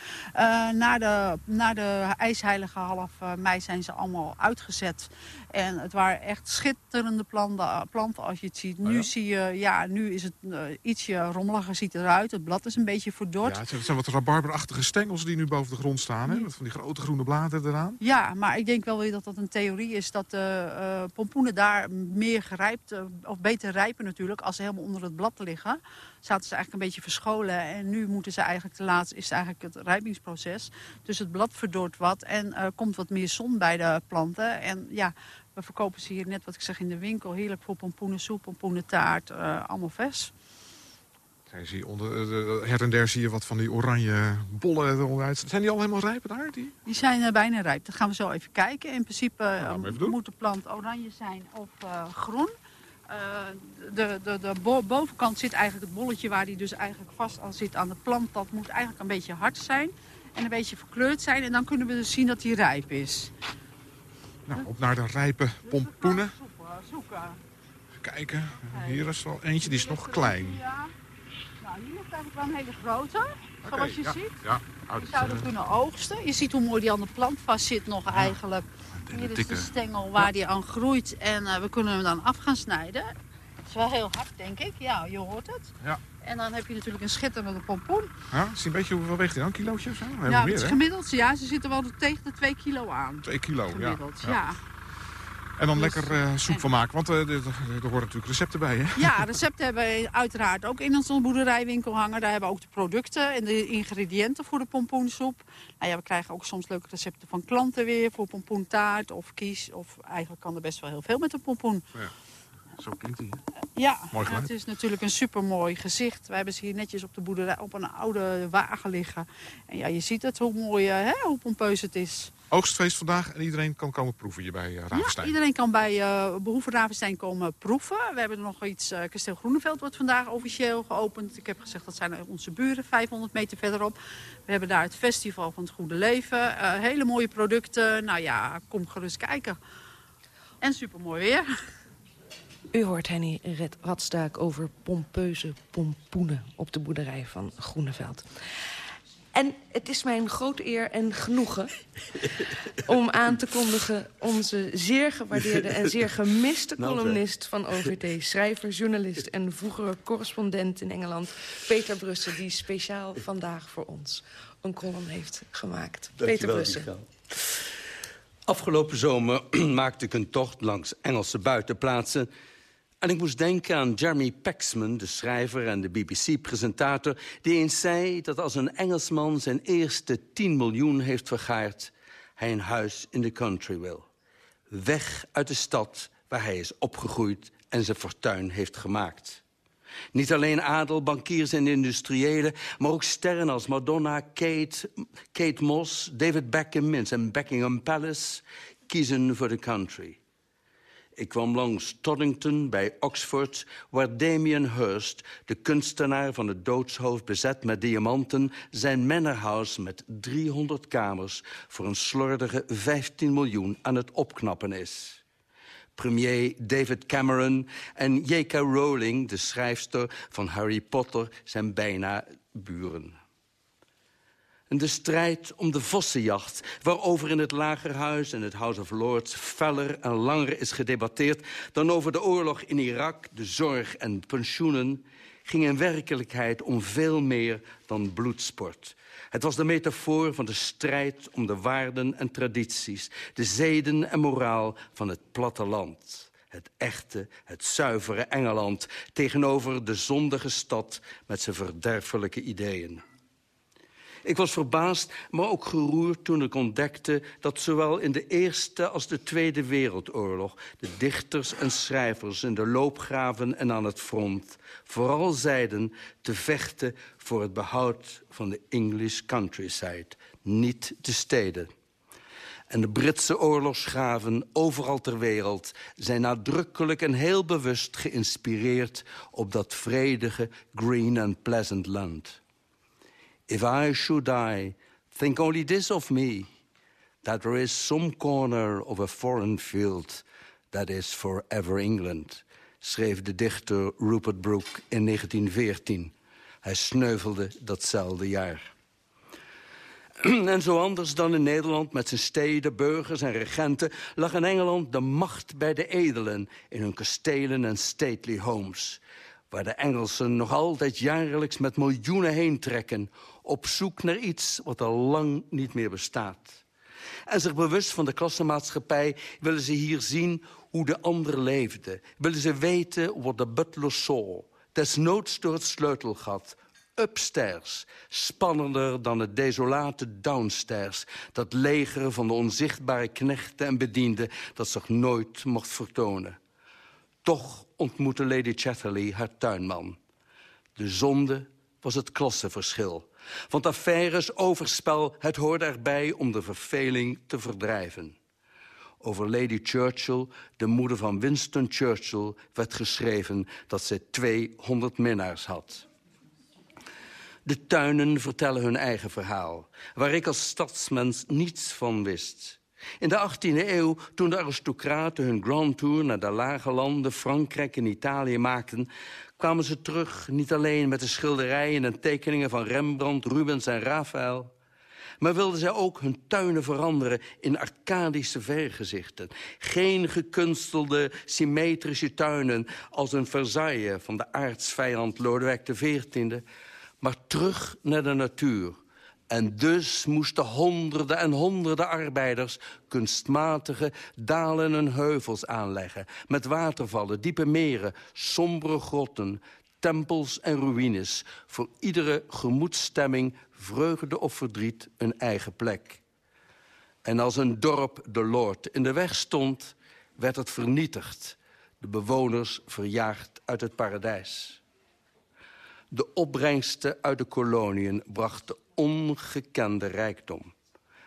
Speaker 15: na, de, na de ijsheilige half mei zijn ze allemaal uitgezet. En het waren echt schitterende planten, planten als je het ziet. Nu
Speaker 6: oh ja?
Speaker 15: zie je, ja, nu is het ietsje rommeliger ziet eruit. Het blad is een beetje verdord.
Speaker 6: Ja, het zijn wat rabarberachtige stengels die nu boven de grond staan. Hè? Met van die grote groene bladeren eraan.
Speaker 15: Ja, maar ik denk wel weer dat dat een theorie is dat de uh, pompoenen daar meer gerijpt, uh, of beter rijpen natuurlijk, als ze helemaal onder het blad liggen. Zaten ze eigenlijk een beetje verscholen en nu moeten ze eigenlijk te laat, is eigenlijk het rijpingsproces. Dus het blad verdort wat en er komt wat meer zon bij de planten. En ja, we verkopen ze hier net wat ik zeg in de winkel, heerlijk voor pompoenensoep, pompoenentaart, allemaal vers.
Speaker 6: Ja, zie onder, uh, her en der zie je wat van die oranje bollen eruit. Zijn die al helemaal rijp daar? Die,
Speaker 15: die zijn uh, bijna rijp. Dat gaan we zo even kijken. In principe
Speaker 6: nou,
Speaker 15: moet de plant oranje zijn of groen. de, de, de bo bovenkant zit eigenlijk het bolletje waar die dus eigenlijk vast al zit aan de plant. Dat moet eigenlijk een beetje hard zijn en een beetje verkleurd zijn. En dan kunnen we dus zien dat die rijp is.
Speaker 6: Nou, op naar de rijpe pompoenen.
Speaker 15: Zoeken.
Speaker 6: Kijken, hier is er al eentje, die is nog klein.
Speaker 15: Ja. Nou, hier ligt eigenlijk wel een hele grote,
Speaker 6: okay,
Speaker 15: zoals je
Speaker 6: ja,
Speaker 15: ziet.
Speaker 6: Ja,
Speaker 15: je zou er kunnen oogsten. Je ziet hoe mooi die aan de plant vast zit nog ja. eigenlijk. Hier is
Speaker 6: dikke.
Speaker 15: de stengel waar die aan groeit en uh, we kunnen hem dan af gaan snijden. Het is wel heel hard, denk ik. Ja, je hoort het.
Speaker 6: Ja.
Speaker 15: En dan heb je natuurlijk een schitterende pompoen.
Speaker 6: Ja, zie een beetje hoeveel weegt hij dan? Kilootje of zo?
Speaker 15: Ja,
Speaker 6: meer,
Speaker 15: het is
Speaker 6: hè?
Speaker 15: gemiddeld. Ja, ze zitten wel tegen de 2 kilo aan.
Speaker 6: 2 kilo, ja.
Speaker 15: Gemiddeld, ja.
Speaker 6: En dan
Speaker 15: Dus-
Speaker 6: lekker eh, soep van maken, want eh, er, er horen natuurlijk recepten bij, hè?
Speaker 15: Ja, recepten hebben we uiteraard ook in onze boerderijwinkel hangen. Daar hebben we ook de producten en de ingrediënten voor de pompoensoep. Nou ja, we krijgen ook soms leuke recepten van klanten weer voor pompoentaart of kies. Of eigenlijk kan er best wel heel veel met een pompoen.
Speaker 6: Ja. Zo klinkt hij.
Speaker 15: Ja,
Speaker 6: Mooi
Speaker 15: het is natuurlijk een supermooi gezicht. Wij hebben ze hier netjes op de boerderij op een oude wagen liggen. En ja, je ziet het hoe mooi, eh, hè, hoe pompeus het is.
Speaker 6: Oogstfeest vandaag en iedereen kan komen proeven hier bij uh,
Speaker 15: Ja,
Speaker 6: Ravenstein.
Speaker 15: iedereen kan bij uh, Behoeven Ravenstein komen proeven. We hebben er nog iets, uh, Kasteel Groeneveld wordt vandaag officieel geopend. Ik heb gezegd dat zijn onze buren, 500 meter verderop. We hebben daar het Festival van het Goede Leven. Uh, hele mooie producten. Nou ja, kom gerust kijken. En supermooi weer.
Speaker 10: U hoort Henny Red Radstaak over pompeuze pompoenen op de boerderij van Groeneveld. En het is mij een grote eer en genoegen om aan te kondigen... onze zeer gewaardeerde en zeer gemiste
Speaker 16: Nou,
Speaker 10: columnist van OVT... schrijver, journalist en vroegere correspondent in Engeland... Peter Brussen, die speciaal vandaag voor ons een column heeft gemaakt. Peter Brussen.
Speaker 16: Afgelopen zomer maakte ik een tocht langs Engelse buitenplaatsen... en ik moest denken aan Jeremy Paxman, de schrijver en de BBC-presentator... die eens zei dat als een Engelsman zijn eerste 10 miljoen heeft vergaard... hij een huis in de country wil. Weg uit de stad waar hij is opgegroeid en zijn fortuin heeft gemaakt. Niet alleen adel, bankiers en industriëlen... maar ook sterren als Madonna, Kate, Kate Moss, David Beckham... zijn Buckingham Palace kiezen voor de country. Ik kwam langs Toddington bij Oxford... waar Damien Hirst, de kunstenaar van het doodshoofd... bezet met diamanten, zijn manor house met 300 kamers... voor een slordige 15 miljoen aan het opknappen is premier David Cameron en J.K. Rowling, de schrijfster van Harry Potter, zijn bijna buren. En de strijd om de vossenjacht, waarover in het Lagerhuis en het House of Lords feller en langer is gedebatteerd dan over de oorlog in Irak, de zorg en pensioenen, ging in werkelijkheid om veel meer dan bloedsport. Het was de metafoor van de strijd om de waarden en tradities... de zeden en moraal van het platteland. Het echte, het zuivere Engeland... tegenover de zondige stad met zijn verderfelijke ideeën. Ik was verbaasd, maar ook geroerd toen ik ontdekte... dat zowel in de Eerste als de Tweede Wereldoorlog... de dichters en schrijvers in de loopgraven en aan het front... vooral zeiden te vechten voor het behoud van de English countryside. Niet de steden. En de Britse oorlogsgraven overal ter wereld... zijn nadrukkelijk en heel bewust geïnspireerd... op dat vredige, green and pleasant land... If I should die, think only this of me, that there is some corner of a foreign field that is forever England, schreef de dichter Rupert Brooke in 1914. Hij sneuvelde datzelfde jaar. En zo anders dan in Nederland met zijn steden, burgers en regenten... lag in Engeland de macht bij de edelen in hun kastelen en stately homes... waar de Engelsen nog altijd jaarlijks met miljoenen heen trekken... op zoek naar iets wat al lang niet meer bestaat. En zich bewust van de klassenmaatschappij willen ze hier zien hoe de ander leefde. Willen ze weten wat de butler saw, desnoods door het sleutelgat... Upstairs, spannender dan het desolate downstairs... dat leger van de onzichtbare knechten en bedienden... dat zich nooit mocht vertonen. Toch ontmoette Lady Chatterley haar tuinman. De zonde was het klassenverschil. Want affaires, overspel, het hoorde erbij om de verveling te verdrijven. Over Lady Churchill, de moeder van Winston Churchill... werd geschreven dat zij 200 minnaars had. De tuinen vertellen hun eigen verhaal... waar ik als stadsmens niets van wist... In de 18e eeuw, toen de aristocraten hun grand tour naar de lage landen, Frankrijk en Italië maakten, kwamen ze terug niet alleen met de schilderijen en tekeningen van Rembrandt, Rubens en Raphaël. Maar wilden zij ook hun tuinen veranderen in arcadische vergezichten. Geen gekunstelde, symmetrische tuinen als een Versailles van de aartsvijand Lodewijk XIV... maar terug naar de natuur. En dus moesten honderden en honderden arbeiders kunstmatige dalen en heuvels aanleggen. Met watervallen, diepe meren, sombere grotten, tempels en ruïnes. Voor iedere gemoedstemming, vreugde of verdriet een eigen plek. En als een dorp de Lord in de weg stond, werd het vernietigd. De bewoners verjaagd uit het paradijs. De opbrengsten uit de koloniën brachten ongekende rijkdom.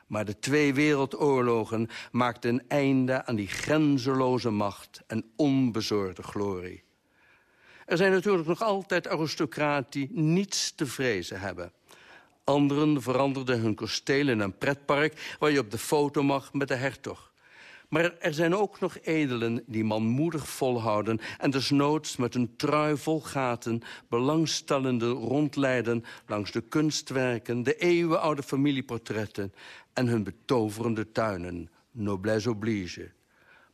Speaker 16: Maar de twee wereldoorlogen maakten een einde aan die grenzeloze macht en onbezorgde glorie. Er zijn natuurlijk nog altijd aristocraten die niets te vrezen hebben. Anderen veranderden hun kasteel in een pretpark... waar je op de foto mag met de hertog. Maar er zijn ook nog edelen die manmoedig volhouden... en desnoods met een trui vol gaten belangstellende rondleiden... langs de kunstwerken, de eeuwenoude familieportretten... en hun betoverende tuinen, noblesse oblige.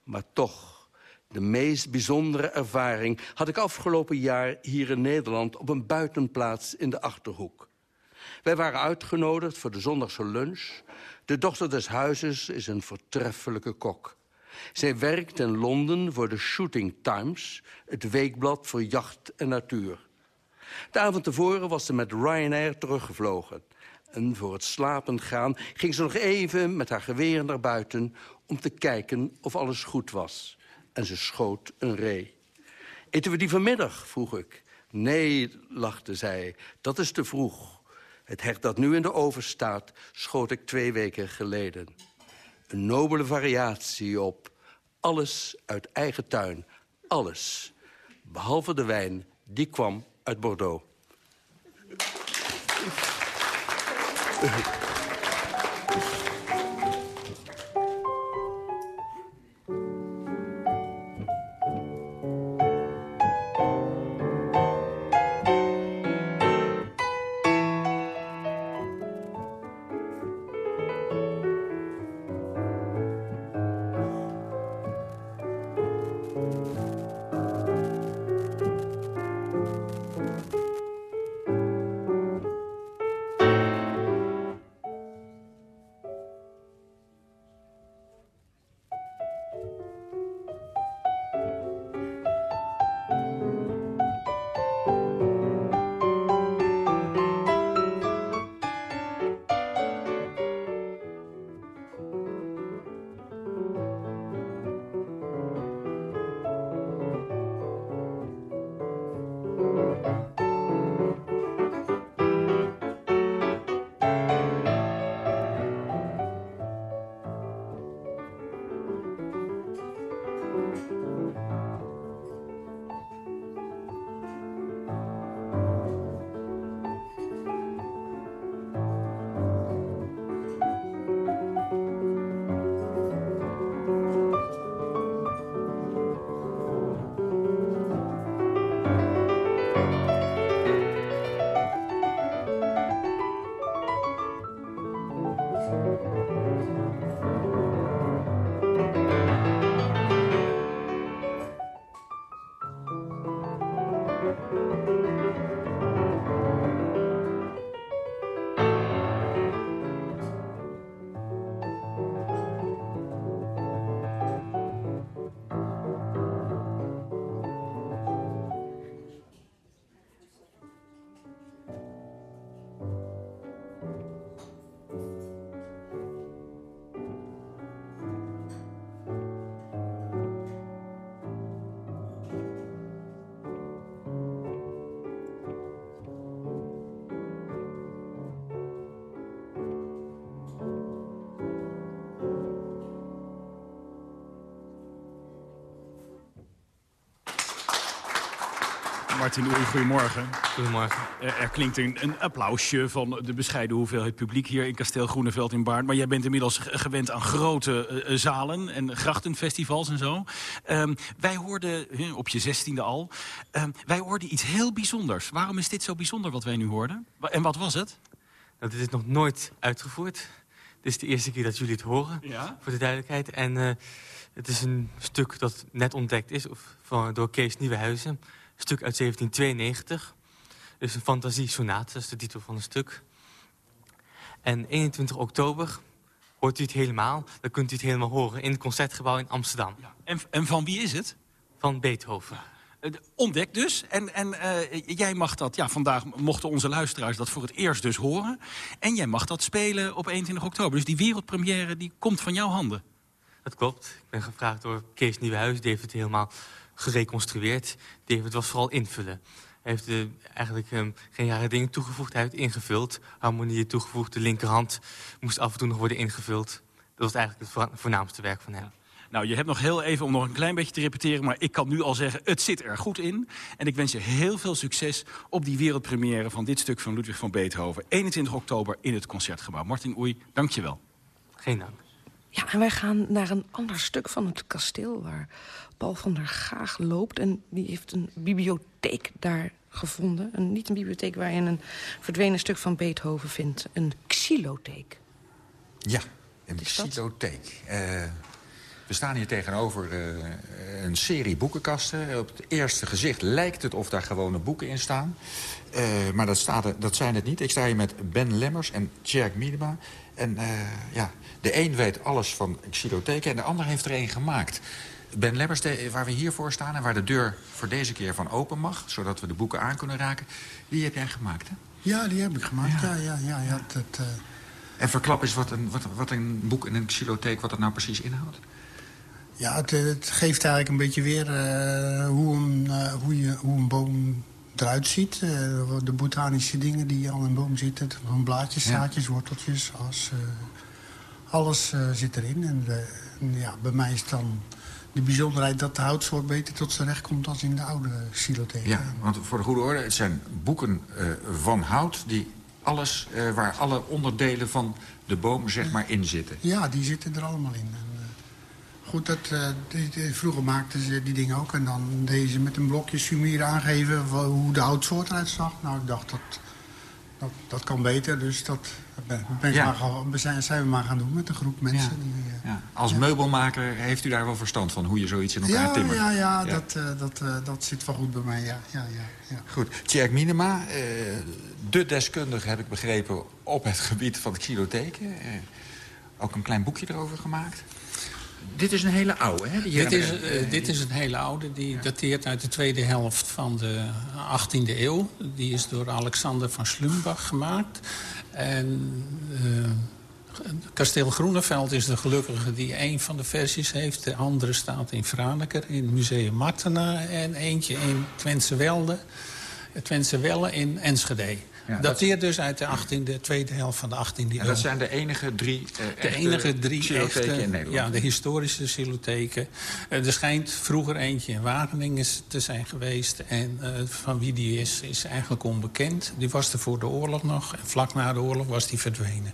Speaker 16: Maar toch, de meest bijzondere ervaring had ik afgelopen jaar hier in Nederland... op een buitenplaats in de Achterhoek. Wij waren uitgenodigd voor de zondagse lunch. De dochter des huizes is een voortreffelijke kok. Zij werkt in Londen voor de Shooting Times... het weekblad voor jacht en natuur. De avond tevoren was ze met Ryanair teruggevlogen. En voor het slapen gaan ging ze nog even met haar geweer naar buiten... om te kijken of alles goed was en ze schoot een ree. Eten we die vanmiddag, vroeg ik. Nee, lachte zij, dat is te vroeg. Het hert dat nu in de oven staat, schoot ik twee weken geleden. Een nobele variatie op alles uit eigen tuin. Alles. Behalve de wijn, die kwam uit Bordeaux.
Speaker 17: Martin Oei, goedemorgen.
Speaker 18: Goedemorgen.
Speaker 17: Er, er klinkt een, een, applausje van de bescheiden hoeveelheid publiek hier in Kasteel Groeneveld in Baarn. Maar jij bent inmiddels gewend aan grote uh, zalen en grachtenfestivals en zo. Um, wij hoorden, op je zestiende al, um, wij hoorden iets heel bijzonders. Waarom is dit zo bijzonder wat wij nu hoorden? En wat was het?
Speaker 18: Nou, dit is nog nooit uitgevoerd. Dit is de eerste keer dat jullie het horen,
Speaker 17: Ja?
Speaker 18: voor de duidelijkheid. En eh, het is een stuk dat net ontdekt is of, van, door Kees Nieuwenhuizen. Stuk uit 1792. Dus een fantasie-sonate, dat is de titel van het stuk. En 21 oktober hoort u het helemaal. Dan kunt u het helemaal horen in het Concertgebouw in Amsterdam.
Speaker 17: En, en van wie is het?
Speaker 18: Van Beethoven.
Speaker 17: Eh, Ontdekt dus. En, en eh, jij mag dat, ja, vandaag mochten onze luisteraars dat voor het eerst dus horen. En jij mag dat spelen op 21 oktober. Dus die wereldpremière die komt van jouw handen.
Speaker 18: Dat klopt. Ik ben gevraagd door Kees Nieuwenhuis. Het helemaal gereconstrueerd. Die heeft het was vooral invullen. Hij heeft eh, eigenlijk eh, geen rare dingen toegevoegd. Hij heeft ingevuld. Harmonieën toegevoegd. De linkerhand moest af en toe nog worden ingevuld. Dat was eigenlijk het voor- voornaamste werk van hem.
Speaker 17: Nou, je hebt nog heel even om nog een klein beetje te repeteren... maar ik kan nu al zeggen, het zit er goed in. En ik wens je heel veel succes op die wereldpremière... van dit stuk van Ludwig van Beethoven. 21 oktober in het Concertgebouw. Martin Oei, dank je wel.
Speaker 18: Geen dank.
Speaker 10: Ja, en wij gaan naar een ander stuk van het kasteel... waar Paul van der Gaag loopt. En die heeft een bibliotheek daar gevonden. Een, niet een bibliotheek waar je een verdwenen stuk van Beethoven vindt. Een xylotheek.
Speaker 12: Ja, een xylotheek. Eh, we staan hier tegenover eh, een serie boekenkasten. Op het eerste gezicht lijkt het of daar gewone boeken in staan. Eh, maar dat, staat er, dat zijn het niet. Ik sta hier met Ben Lemmers en Tjerk Miedema. En ja, de een weet alles van xylotheken en de ander heeft er een gemaakt. Ben Lemmers, de- waar we hiervoor staan en waar de deur voor deze keer van open mag... zodat we de boeken aan kunnen raken, die heb jij gemaakt, hè?
Speaker 19: Ja, die heb ik gemaakt. Ja, ja, ja. ja, dat, eh,
Speaker 12: En verklap eens wat een, wat, wat een boek in een xylotheek, wat het nou precies inhoudt.
Speaker 19: ja het, eh, het geeft eigenlijk een beetje weer eh, hoe, een, hoe, je, hoe een boom eruit ziet. De botanische dingen die al in een boom zitten. Van blaadjes,
Speaker 12: Ja.
Speaker 19: zaadjes, worteltjes, as. alles zit erin. En en ja, bij mij is dan de bijzonderheid dat de houtsoort beter tot zijn recht komt... als in de oude silotheek.
Speaker 12: Ja, want voor de goede orde, het zijn boeken eh, van hout... die alles, eh, waar alle onderdelen van de boom zeg maar in zitten.
Speaker 19: Ja, die zitten er allemaal in. En, eh, goed, dat, die, die- vroeger maakten ze die dingen ook. En dan deden ze met een blokje sumier aangeven hoe de houtsoort eruit zag. Nou, ik dacht, dat, dat, dat kan beter. Dus dat ben,
Speaker 12: Ja.
Speaker 19: maar zijn, zijn we maar gaan doen met een groep mensen. Die, eh,
Speaker 12: Ja. Als meubelmaker heeft u daar wel verstand van... hoe je zoiets in elkaar
Speaker 19: ja,
Speaker 12: timmert.
Speaker 19: ja, ja, Dat, eh, dat, eh, dat zit wel goed bij mij, ja. ja, ja, ja.
Speaker 12: Goed, Tjerk Minema, eh, de deskundige heb ik begrepen... op het gebied van xylotheken. Eh, ook een klein boekje erover gemaakt. Dit is een hele oude, hè?
Speaker 20: Dit is,
Speaker 12: de-
Speaker 20: dit is een hele oude, die dateert uit de tweede helft van de 18e eeuw. Die is door Alexander van Slumbach gemaakt. En eh, Kasteel Groeneveld is de gelukkige die één van de versies heeft. De andere staat in Franeker, in het Museum Martena. En eentje in Twentse Welde, Twentse Welle in Enschede.
Speaker 12: Ja, dat-
Speaker 20: dateert dus uit de 18e, tweede helft van de 18e eeuw.
Speaker 12: En dat zijn de enige drie eh,
Speaker 20: De enige drie echte,
Speaker 12: in Nederland.
Speaker 20: Ja, de historische silotheken. Eh, er schijnt vroeger eentje in Wageningen te zijn geweest. En eh, van wie die is, is eigenlijk onbekend. Die was er voor de oorlog nog. En vlak na de oorlog was die verdwenen.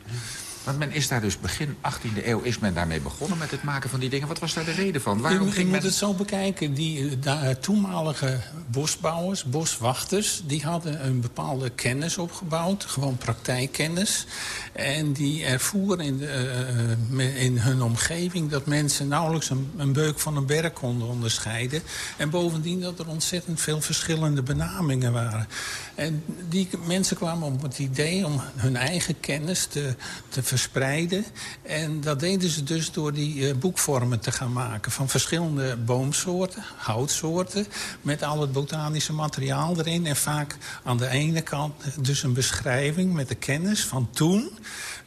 Speaker 12: Want men is daar dus begin 18e eeuw is men daarmee begonnen met het maken van die dingen. Wat was daar de reden van? Waarom
Speaker 20: je, je
Speaker 12: ging
Speaker 20: moet
Speaker 12: men...
Speaker 20: het zo bekijken. Die eh, da- toenmalige bosbouwers, boswachters... die hadden een bepaalde kennis opgebouwd. Gewoon praktijkkennis. En die ervoeren in, de, eh, eh, in hun omgeving... dat mensen nauwelijks een, een beuk van een berg konden onderscheiden. En bovendien dat er ontzettend veel verschillende benamingen waren. En die mensen kwamen op het idee om hun eigen kennis te, te verspreiden. En dat deden ze dus door die eh, boekvormen te gaan maken... van verschillende boomsoorten, houtsoorten... met al het botanische materiaal erin. En vaak aan de ene kant dus een beschrijving met de kennis van toen...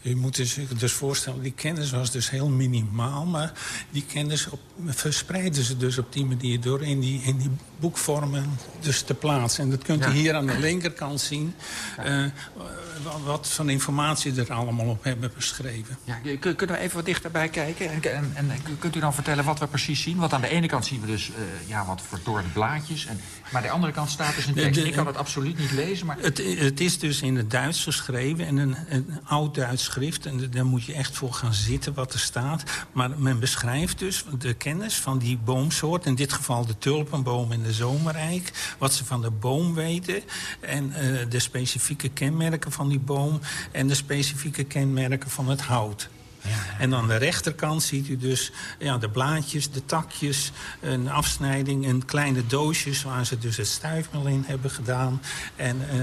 Speaker 20: U moet dus, zich dus voorstellen, die kennis was dus heel minimaal... maar die kennis op, verspreiden ze dus op die manier door in die, in die boekvormen dus te plaatsen. En dat kunt u
Speaker 12: Ja.
Speaker 20: hier aan de linkerkant zien... eh, wat voor informatie er allemaal op hebben beschreven.
Speaker 12: Ja, kun- kunnen we even wat dichterbij kijken? En, en, en kunt u dan vertellen wat we precies zien? Want aan de ene kant zien we dus eh, ja, wat verdorde blaadjes. En, maar aan de andere kant staat dus een tekst.
Speaker 20: de-
Speaker 12: Ik kan het absoluut niet lezen, maar...
Speaker 20: Het, het is dus in het Duits geschreven, en een, een oud-Duits schrift. En daar moet je echt voor gaan zitten wat er staat. Maar men beschrijft dus de kennis van die boomsoort. In dit geval de tulpenboom en de zomereik, wat ze van de boom weten... en eh, de specifieke kenmerken van die boom... en de specifieke kenmerken van het hout. En aan de rechterkant ziet u dus ja, de blaadjes, de takjes, een afsnijding... en kleine doosjes waar ze dus het stuifmeel in hebben gedaan... en uh,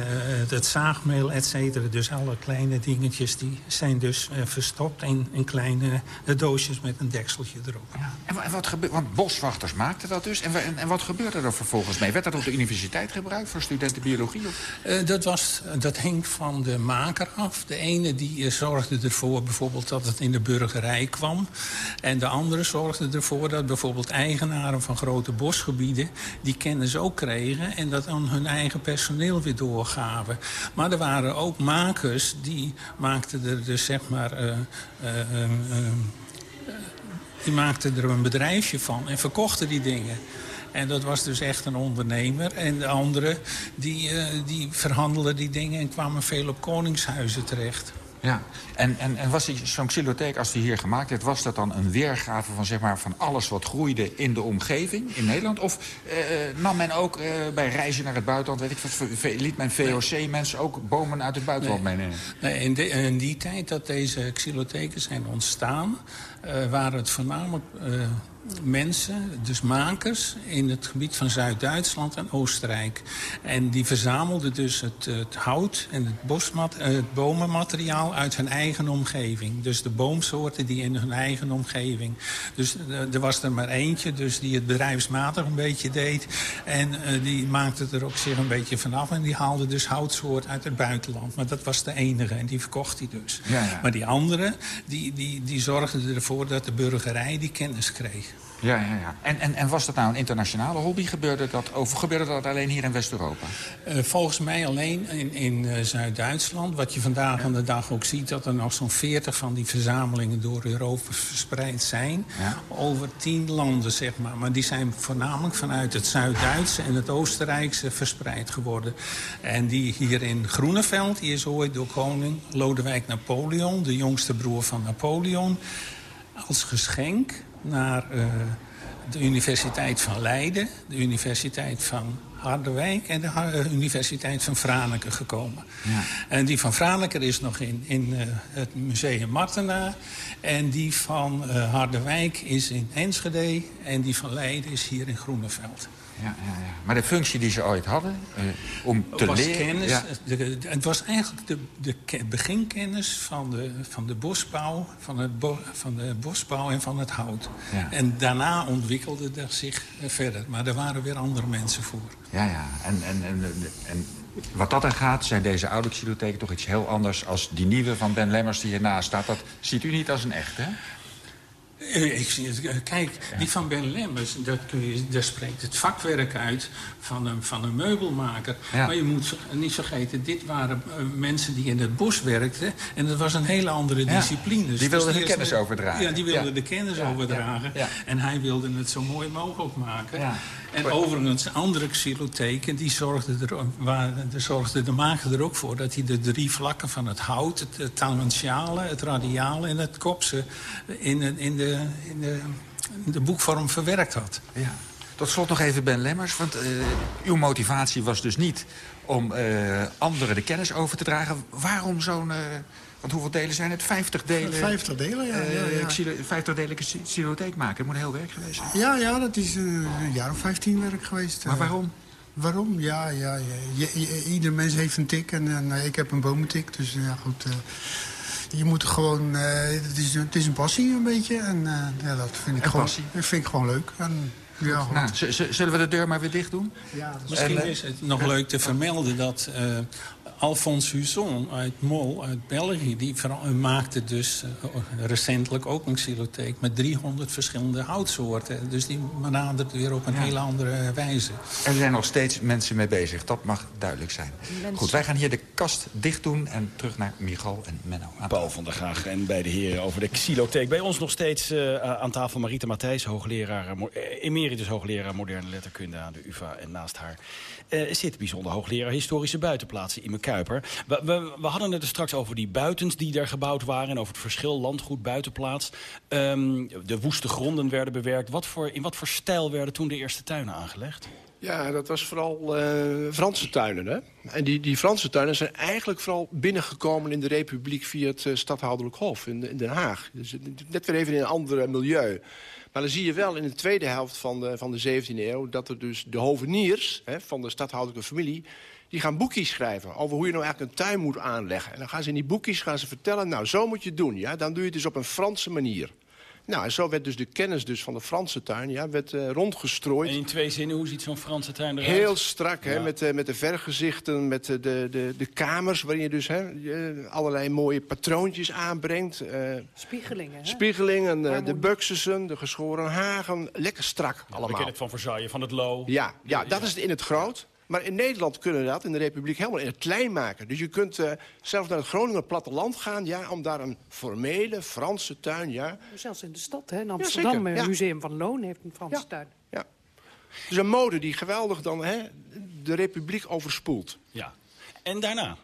Speaker 20: het zaagmeel, et cetera. Dus alle kleine dingetjes die zijn dus uh, verstopt in, in kleine doosjes met een dekseltje erop.
Speaker 12: Ja. En, en, wat gebeurt, want boswachters maakten dat dus. En, en, en, wat gebeurde er vervolgens mee? Werd dat op de universiteit gebruikt voor studenten biologie? Of?
Speaker 20: dat, was, dat hing van de maker af. De ene die zorgde ervoor bijvoorbeeld dat het in de burgerij kwam. En de andere zorgde ervoor dat bijvoorbeeld eigenaren van grote bosgebieden... die kennis ook kregen en dat aan hun eigen personeel weer doorgaven. Maar er waren ook makers die maakten er dus zeg maar... Uh, uh, uh, die maakten er een bedrijfje van en verkochten die dingen. En dat was dus echt een ondernemer. En de anderen die, die verhandelden die dingen en kwamen veel op koningshuizen terecht.
Speaker 12: Ja, en, en, en was zo'n xylotheek, als die hier gemaakt werd... was dat dan een weergave van, zeg maar, van alles wat groeide in de omgeving in Nederland? Of eh, nam men ook eh, bij reizen naar het buitenland... Weet ik, liet men VOC-mensen ook bomen uit het buitenland
Speaker 20: nee.
Speaker 12: meenemen?
Speaker 20: Nee, in, de, in, die tijd dat deze xylotheken zijn ontstaan... Uh, waren het voornamelijk mensen, dus makers, in het gebied van Zuid-Duitsland en Oostenrijk. En die verzamelden dus het, het hout en het, bosmat, het bomenmateriaal uit hun eigen omgeving. Dus de boomsoorten die in hun eigen omgeving. Dus uh, er was er maar eentje dus die het bedrijfsmatig een beetje deed. En uh, die maakte er ook zich een beetje vanaf. En die haalde dus houtsoort uit het buitenland. Maar dat was de enige en die verkocht hij dus.
Speaker 12: Ja, ja.
Speaker 20: Maar die andere, die, die, die zorgden ervoor dat de burgerij die kennis kreeg.
Speaker 12: Ja, ja, ja. En, en, en was dat nou een internationale hobby? Gebeurde dat, of gebeurde dat alleen hier in West-Europa?
Speaker 20: Uh, volgens mij alleen in, in uh, Zuid-Duitsland. Wat je vandaag aan de dag ook ziet... dat er nog zo'n 40 van die verzamelingen door Europa verspreid zijn.
Speaker 12: Ja.
Speaker 20: Over tien landen, zeg maar. Maar die zijn voornamelijk vanuit het Zuid-Duitse en het Oostenrijkse verspreid geworden. En die hier in Groeneveld, die is ooit door koning Lodewijk Napoleon... de jongste broer van Napoleon, als geschenk naar uh, de Universiteit van Leiden, de Universiteit van Harderwijk en de uh, Universiteit van Franeker gekomen.
Speaker 12: Ja.
Speaker 20: En die van Franeker is nog in, in uh, het museum Martena. En die van Harderwijk is in Enschede. En die van Leiden is hier in Groeneveld.
Speaker 12: Ja. Maar de functie die ze ooit hadden, uh, om te
Speaker 20: was
Speaker 12: leren...
Speaker 20: Kennis,
Speaker 12: ja.
Speaker 20: de, het was eigenlijk de, de beginkennis van de, van de bosbouw, van, het bo, van de bosbouw en van het hout.
Speaker 12: Ja.
Speaker 20: En daarna ontwikkelde dat zich verder. Maar er waren weer andere mensen voor.
Speaker 12: Ja, ja. En, en, en, en wat dat er gaat, zijn deze oude xylotheken toch iets heel anders... als die nieuwe van Ben Lemmers die hiernaast staat. Dat ziet u niet als een echte, hè?
Speaker 20: Zie het, kijk, die van Ben Lemmers, dat kun je, daar spreekt het vakwerk uit van een, van een meubelmaker.
Speaker 12: Ja.
Speaker 20: Maar je moet niet vergeten, dit waren uh, mensen die in het bos werkten. En dat was een hele andere
Speaker 12: Ja.
Speaker 20: discipline.
Speaker 12: Die wilden
Speaker 20: Dus
Speaker 12: de kennis overdragen.
Speaker 20: Ja, die wilden
Speaker 12: Ja.
Speaker 20: de kennis overdragen. En hij wilde het zo mooi mogelijk maken. En overigens, andere xylotheken, die zorgden er, waar, de zorgde de maker er ook voor... dat hij de drie vlakken van het hout, het, het tangentiale, het radiale en het kopse... in, de- in, de, in, de, in de boekvorm verwerkt had.
Speaker 12: Ja. Tot slot nog even Ben Lemmers, want eh, uw motivatie was dus niet om eh, anderen de kennis over te dragen. Waarom zo'n, eh, want hoeveel delen zijn het? 50 delen?
Speaker 19: 50 delen, ja,
Speaker 12: eh,
Speaker 19: ja, ja.
Speaker 12: xylo- 50 delen xylotheek maken, dat moet een heel werk geweest zijn.
Speaker 19: Ja, ja, dat is eh, een jaar of 15 werk geweest.
Speaker 12: Maar
Speaker 19: eh.
Speaker 12: waarom?
Speaker 19: Waarom? Ja, ja, ja. Je, je- ieder mens heeft een tik en, en, ik heb een bomentik. Dus ja, goed. je moet gewoon... eh, het, is, het is een passie een beetje. En eh, ja, dat vind ik,
Speaker 12: Een
Speaker 19: gewoon,
Speaker 12: passie?
Speaker 19: dat vind ik gewoon leuk. En, ja, goed.
Speaker 12: Nou, zullen we de deur maar weer dicht doen?
Speaker 19: Ja, dat is-
Speaker 20: Misschien
Speaker 12: En,
Speaker 20: is het nog leuk te vermelden dat eh, Alphonse Huzon uit Mol, uit België... die maakte dus eh, recentelijk ook een xylotheek... met 300 verschillende houtsoorten. Dus die benadert weer op een
Speaker 12: Ja.
Speaker 20: hele andere wijze.
Speaker 12: Er zijn nog steeds mensen mee bezig, dat mag duidelijk zijn.
Speaker 10: Mensen.
Speaker 12: Goed, wij gaan hier de kast dicht doen en terug naar Michal en Menno. Aan
Speaker 9: Paul van der Graag en bij de heren over de xylotheek. Bij ons nog steeds eh, aan tafel Marita Matthijs, hoogleraar, eh, emeritus hoogleraar moderne letterkunde aan de UvA. En naast haar eh, zit bijzonder hoogleraar historische buitenplaatsen Ime Kuiper. We, we, we hadden het er straks over die buitens die daar gebouwd waren en over het verschil landgoed, buitenplaats. Ehm, de woeste gronden werden bewerkt. Wat voor, in wat voor stijl werden toen de eerste tuinen aangelegd?
Speaker 11: Ja, dat was vooral uh, Franse tuinen. Hè? En die, die Franse tuinen zijn eigenlijk vooral binnengekomen in de Republiek... via het uh, stadhoudelijk hof in, in, Den Haag. Dus net weer even in een ander milieu. Maar dan zie je wel in de tweede helft van de, van de 17e eeuw... dat er dus de hoveniers hè, van de stadhoudelijke familie... die gaan boekjes schrijven over hoe je nou eigenlijk een tuin moet aanleggen. En dan gaan ze in die boekjes gaan ze vertellen... nou, zo moet je het doen. Ja? Dan doe je het dus op een Franse manier. Nou, en zo werd dus de kennis dus van de Franse tuin ja, werd, uh, rondgestrooid.
Speaker 17: En in twee zinnen, hoe ziet zo'n Franse tuin eruit?
Speaker 11: Heel strak, hè, met, uh, met de vergezichten, met de, de, de, de kamers... waarin je dus hè, allerlei mooie patroontjes aanbrengt. Uh,
Speaker 14: spiegelingen, hè?
Speaker 11: Spiegelingen, de buxussen, de geschoren hagen. Lekker strak allemaal. We
Speaker 17: kennen het van Versailles, van het Lo.
Speaker 11: Ja, ja, dat is het in het groot. Maar in Nederland kunnen we dat in de Republiek helemaal in het klein maken. Dus je kunt uh, zelfs naar het Groninger platteland gaan... Ja, om daar een formele Franse tuin... Ja.
Speaker 14: Zelfs in de stad, hè? in Amsterdam. het ja, Museum van Loon heeft een Franse
Speaker 11: ja,
Speaker 14: tuin.
Speaker 11: Ja. Dus een mode die geweldig dan hè, de Republiek overspoelt.
Speaker 17: Ja. En daarna?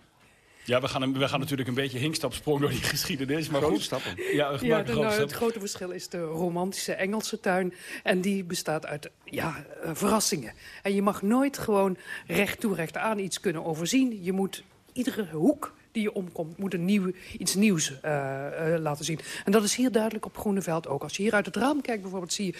Speaker 17: Ja, we gaan, we gaan natuurlijk een beetje hinkstapsprong door die geschiedenis. Maar
Speaker 11: grote
Speaker 17: goed.
Speaker 11: stappen.
Speaker 17: Ja,
Speaker 14: ja nou, het grote verschil is de romantische Engelse tuin. En die bestaat uit ja, uh, verrassingen. En je mag nooit gewoon recht toe recht aan iets kunnen overzien. Je moet iedere hoek die je omkomt, moet een nieuw, iets nieuws uh, uh, laten zien. En dat is hier duidelijk op Groeneveld ook. Als je hier uit het raam kijkt bijvoorbeeld, zie je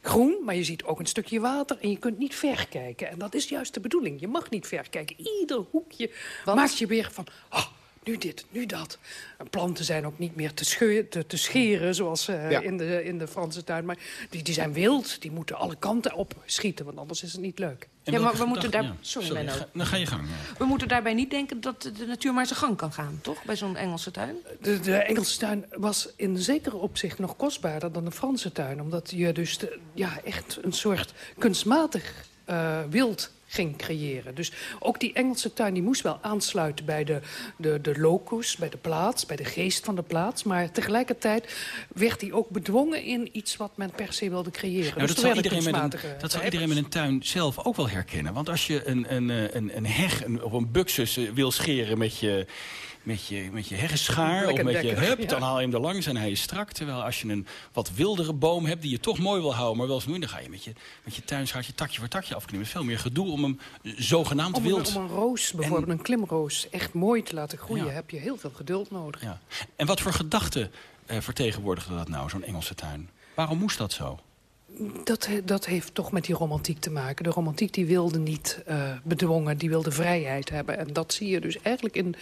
Speaker 14: groen... maar je ziet ook een stukje water en je kunt niet ver kijken. En dat is juist de bedoeling. Je mag niet ver kijken. Ieder hoekje Want? maakt je weer van... Oh, nu dit, nu dat. En planten zijn ook niet meer te, scheur, te, te scheren, zoals uh, ja. in, de, in de Franse tuin. Maar die, die zijn wild, die moeten alle kanten op schieten, want anders is het niet leuk.
Speaker 10: En ja, maar we moeten daar... Ja.
Speaker 17: Sorry, Sorry ga, dan ga je gang. Ja.
Speaker 10: We moeten daarbij niet denken dat de natuur maar zijn gang kan gaan, toch? Bij zo'n Engelse tuin?
Speaker 14: De, de, Engelse tuin was in zekere opzicht nog kostbaarder dan de Franse tuin. Omdat je dus de, ja, echt een soort kunstmatig uh, wild ging creëren. Dus ook die Engelse tuin die moest wel aansluiten bij de, de, de locus, bij de plaats, bij de geest van de plaats. Maar tegelijkertijd werd hij ook bedwongen in iets wat men per se wilde creëren.
Speaker 17: Nou, dus dat, zou iedereen, met een, dat zou iedereen met een tuin zelf ook wel herkennen. Want als je een, een, een, een heg een, of een buxus wil scheren met je met je, met je heggenschaar of met je hup, dan haal je hem er langs en hij is strak. Terwijl als je een wat wildere boom hebt die je toch mooi wil houden... maar wel eens moeilijk, dan ga je met je, met je tuinschaartje takje voor takje afknippen. Veel meer gedoe om hem zogenaamd
Speaker 14: om,
Speaker 17: wild...
Speaker 14: Om een roos, bijvoorbeeld en, een klimroos, echt mooi te laten groeien... Ja. heb je heel veel geduld nodig.
Speaker 17: Ja. En wat voor gedachten uh, vertegenwoordigde dat nou, zo'n Engelse tuin? Waarom moest dat zo?
Speaker 14: Dat, dat heeft toch met die romantiek te maken. De romantiek die wilde niet uh, bedwongen, die wilde vrijheid hebben. En dat zie je dus eigenlijk in,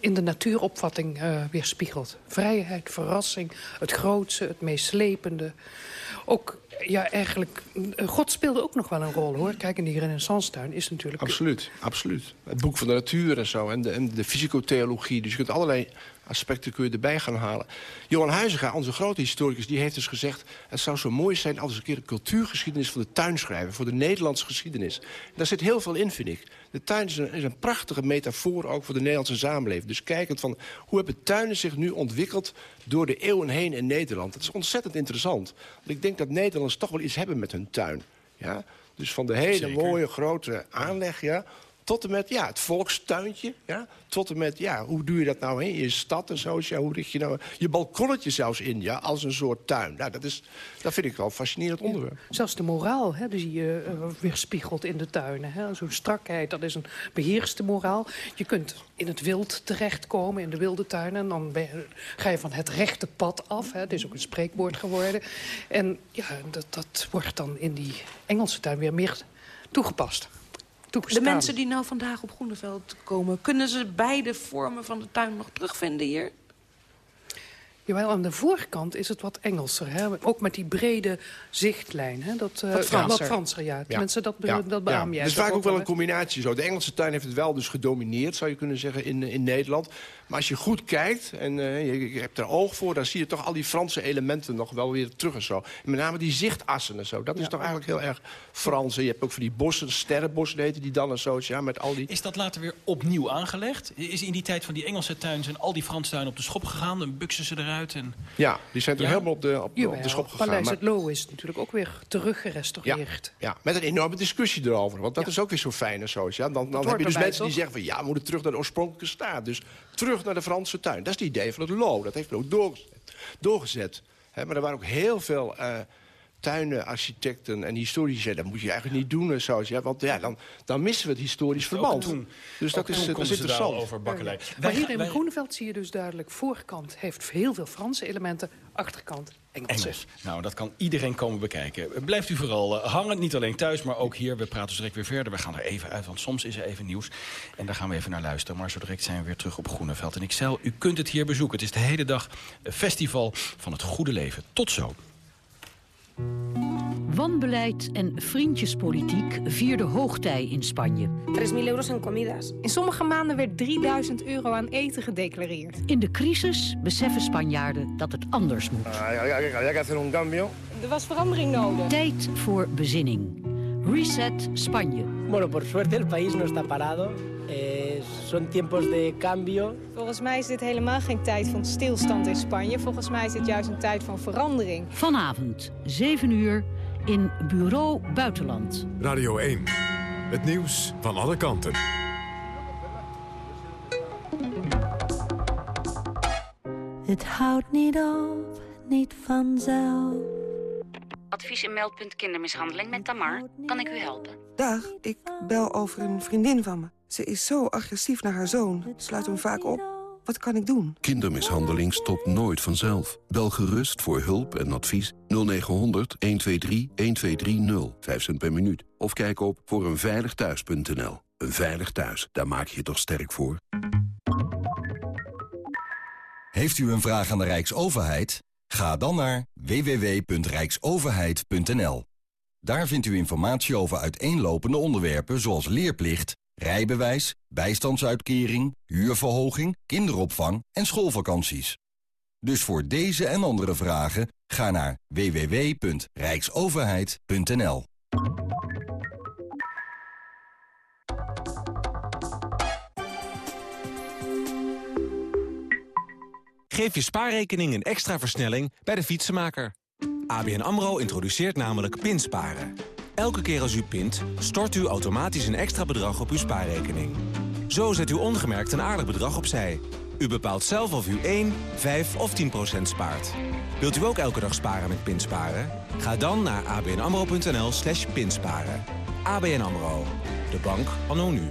Speaker 14: in de natuuropvatting uh, weerspiegeld. Vrijheid, verrassing, het grootste, het meest slepende. Ook, ja, eigenlijk... God speelde ook nog wel een rol, hoor. Kijk, in die renaissance-tuin is natuurlijk...
Speaker 11: Absoluut, absoluut. Het boek van de natuur en zo. En de, en de fysicotheologie. Dus je kunt allerlei aspecten kun je erbij gaan halen. Johan Huizinga, onze grote historicus, die heeft dus gezegd... het zou zo mooi zijn als een keer de cultuurgeschiedenis van de tuin schrijven... voor de Nederlandse geschiedenis. En daar zit heel veel in, vind ik. De tuin is een, is een prachtige metafoor ook voor de Nederlandse samenleving. Dus kijkend van hoe hebben tuinen zich nu ontwikkeld... door de eeuwen heen in Nederland. Dat is ontzettend interessant. Want ik denk dat Nederlanders toch wel iets hebben met hun tuin. Ja? Dus van de hele Zeker. mooie grote aanleg... Ja, tot en met ja, het volkstuintje. Ja, tot en met, ja, hoe doe je dat nou in je stad en zo? Hoe richt je nou je balkonnetje zelfs in, ja, als een soort tuin? Nou, dat, is, dat vind ik wel een fascinerend onderwerp.
Speaker 14: Zelfs de moraal, hè, die je uh, weerspiegelt in de tuinen. Zo'n strakheid, dat is een beheerste moraal. Je kunt in het wild terechtkomen, in de wilde tuinen. En dan ga je van het rechte pad af. Hè. Het is ook een spreekwoord geworden. En ja, dat, dat wordt dan in die Engelse tuin weer meer toegepast.
Speaker 10: De mensen die nou vandaag op Groeneveld komen... kunnen ze beide vormen van de tuin nog terugvinden hier?
Speaker 14: Jawel, aan de voorkant is het wat Engelser. Hè? Ook met die brede zichtlijn. Hè? Dat, uh,
Speaker 10: wat Franser.
Speaker 14: Wat Franser, ja. Tenminste, dat, be ja. dat beaam
Speaker 11: ja.
Speaker 14: jij.
Speaker 11: Het is vaak ook wel een combinatie zo. De Engelse tuin heeft het wel dus gedomineerd, zou je kunnen zeggen, in, in Nederland. Maar als je goed kijkt en uh, je, je, hebt er oog voor... dan zie je toch al die Franse elementen nog wel weer terug en zo. En met name die zichtassen en zo. Dat is toch eigenlijk heel erg Frans. Je hebt ook van die bossen, sterrenbossen heten die dan en zo. Ja, met al die...
Speaker 17: Is dat later weer opnieuw aangelegd? Is in die tijd van die Engelse tuin... zijn al die Franse tuinen op de schop gegaan? Dan buksen ze eruit en...
Speaker 11: Ja, die zijn er ja? helemaal op de, op,
Speaker 14: Jawel,
Speaker 11: op de schop gegaan.
Speaker 14: Paleis het Loo is natuurlijk ook weer teruggerestaureerd.
Speaker 11: Ja, ja, met een enorme discussie erover. Want dat ja. is ook weer zo fijn en zo. Ja? Dan, dan heb je dus mensen toch? die zeggen van... ja, we moeten terug naar de oorspronkelijke staat. Dus terug naar de Franse tuin. Dat is het idee van het Loo. Dat heeft men ook doorgezet. doorgezet. He, maar er waren ook heel veel... Uh, tuinarchitecten en historici dat moet je eigenlijk niet doen, zoals, ja, want ja, dan, dan missen we het historisch verband.
Speaker 9: toen-
Speaker 11: dus dat is, dat
Speaker 9: konden
Speaker 11: is interessant.
Speaker 9: over bakkelei.
Speaker 14: Maar
Speaker 9: Wij
Speaker 14: hier in
Speaker 9: wij-
Speaker 14: Groeneveld zie je dus duidelijk... voorkant heeft heel veel Franse elementen, achterkant Engelse.
Speaker 9: Engels. Nou, dat kan iedereen komen bekijken. Blijft u vooral eh, hangen, niet alleen thuis, maar ook hier. We praten zo direct weer verder. We gaan er even uit, want soms is er even nieuws. En daar gaan we even naar luisteren. Maar zo direct zijn we weer terug op Groeneveld. En ik u kunt het hier bezoeken. Het is de hele dag een festival van het goede leven. Tot zo.
Speaker 21: Wanbeleid en vriendjespolitiek vierde hoogtij in Spanje.
Speaker 22: 3.000 euros en comidas. In sommige maanden werd 3000 euro aan eten gedeclareerd.
Speaker 21: In de crisis beseffen Spanjaarden dat het anders moet.
Speaker 22: Er was verandering nodig.
Speaker 21: Tijd voor bezinning. Reset Spanje.
Speaker 23: Bueno, por suerte el país no está parado. Eh, son tiempos de cambio.
Speaker 22: Volgens mij is dit helemaal geen tijd van stilstand in Spanje. Volgens mij is dit juist een tijd van verandering.
Speaker 21: Vanavond, 7 uur, in Bureau Buitenland.
Speaker 8: Radio 1. Het nieuws van alle kanten.
Speaker 24: Het houdt niet op, niet vanzelf.
Speaker 25: Advies en meldpunt kindermishandeling met Tamar. Kan ik u helpen?
Speaker 26: Dag, ik bel over een vriendin van me. Ze is zo agressief naar haar zoon. Sluit hem vaak op. Wat kan ik doen?
Speaker 27: Kindermishandeling stopt nooit vanzelf. Bel gerust voor hulp en advies 0900 123 1230. 5 cent per minuut. Of kijk op voor eenveiligthuis.nl. Een veilig thuis, daar maak je je toch sterk voor?
Speaker 28: Heeft u een vraag aan de Rijksoverheid? Ga dan naar www.rijksoverheid.nl. Daar vindt u informatie over uiteenlopende onderwerpen zoals leerplicht, rijbewijs, bijstandsuitkering, huurverhoging, kinderopvang en schoolvakanties. Dus voor deze en andere vragen ga naar www.rijksoverheid.nl.
Speaker 29: Geef je spaarrekening een extra versnelling bij de fietsenmaker. ABN AMRO introduceert namelijk pinsparen. Elke keer als u pint, stort u automatisch een extra bedrag op uw spaarrekening. Zo zet u ongemerkt een aardig bedrag opzij. U bepaalt zelf of u 1, 5 of 10 procent spaart. Wilt u ook elke dag sparen met pinsparen? Ga dan naar abnamro.nl slash pinsparen. ABN AMRO, de bank anno nu.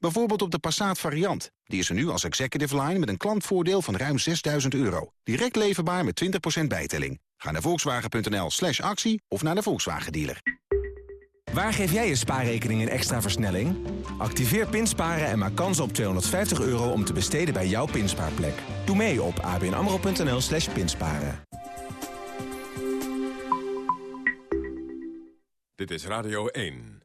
Speaker 30: Bijvoorbeeld op de Passat variant. Die is er nu als executive line met een klantvoordeel van ruim 6000 euro. Direct leverbaar met 20% bijtelling. Ga naar volkswagen.nl slash actie of naar de Volkswagen dealer.
Speaker 29: Waar geef jij je spaarrekening een extra versnelling? Activeer Pinsparen en maak kans op 250 euro om te besteden bij jouw pinspaarplek. Doe mee op abnamro.nl slash pinsparen.
Speaker 8: Dit is Radio 1.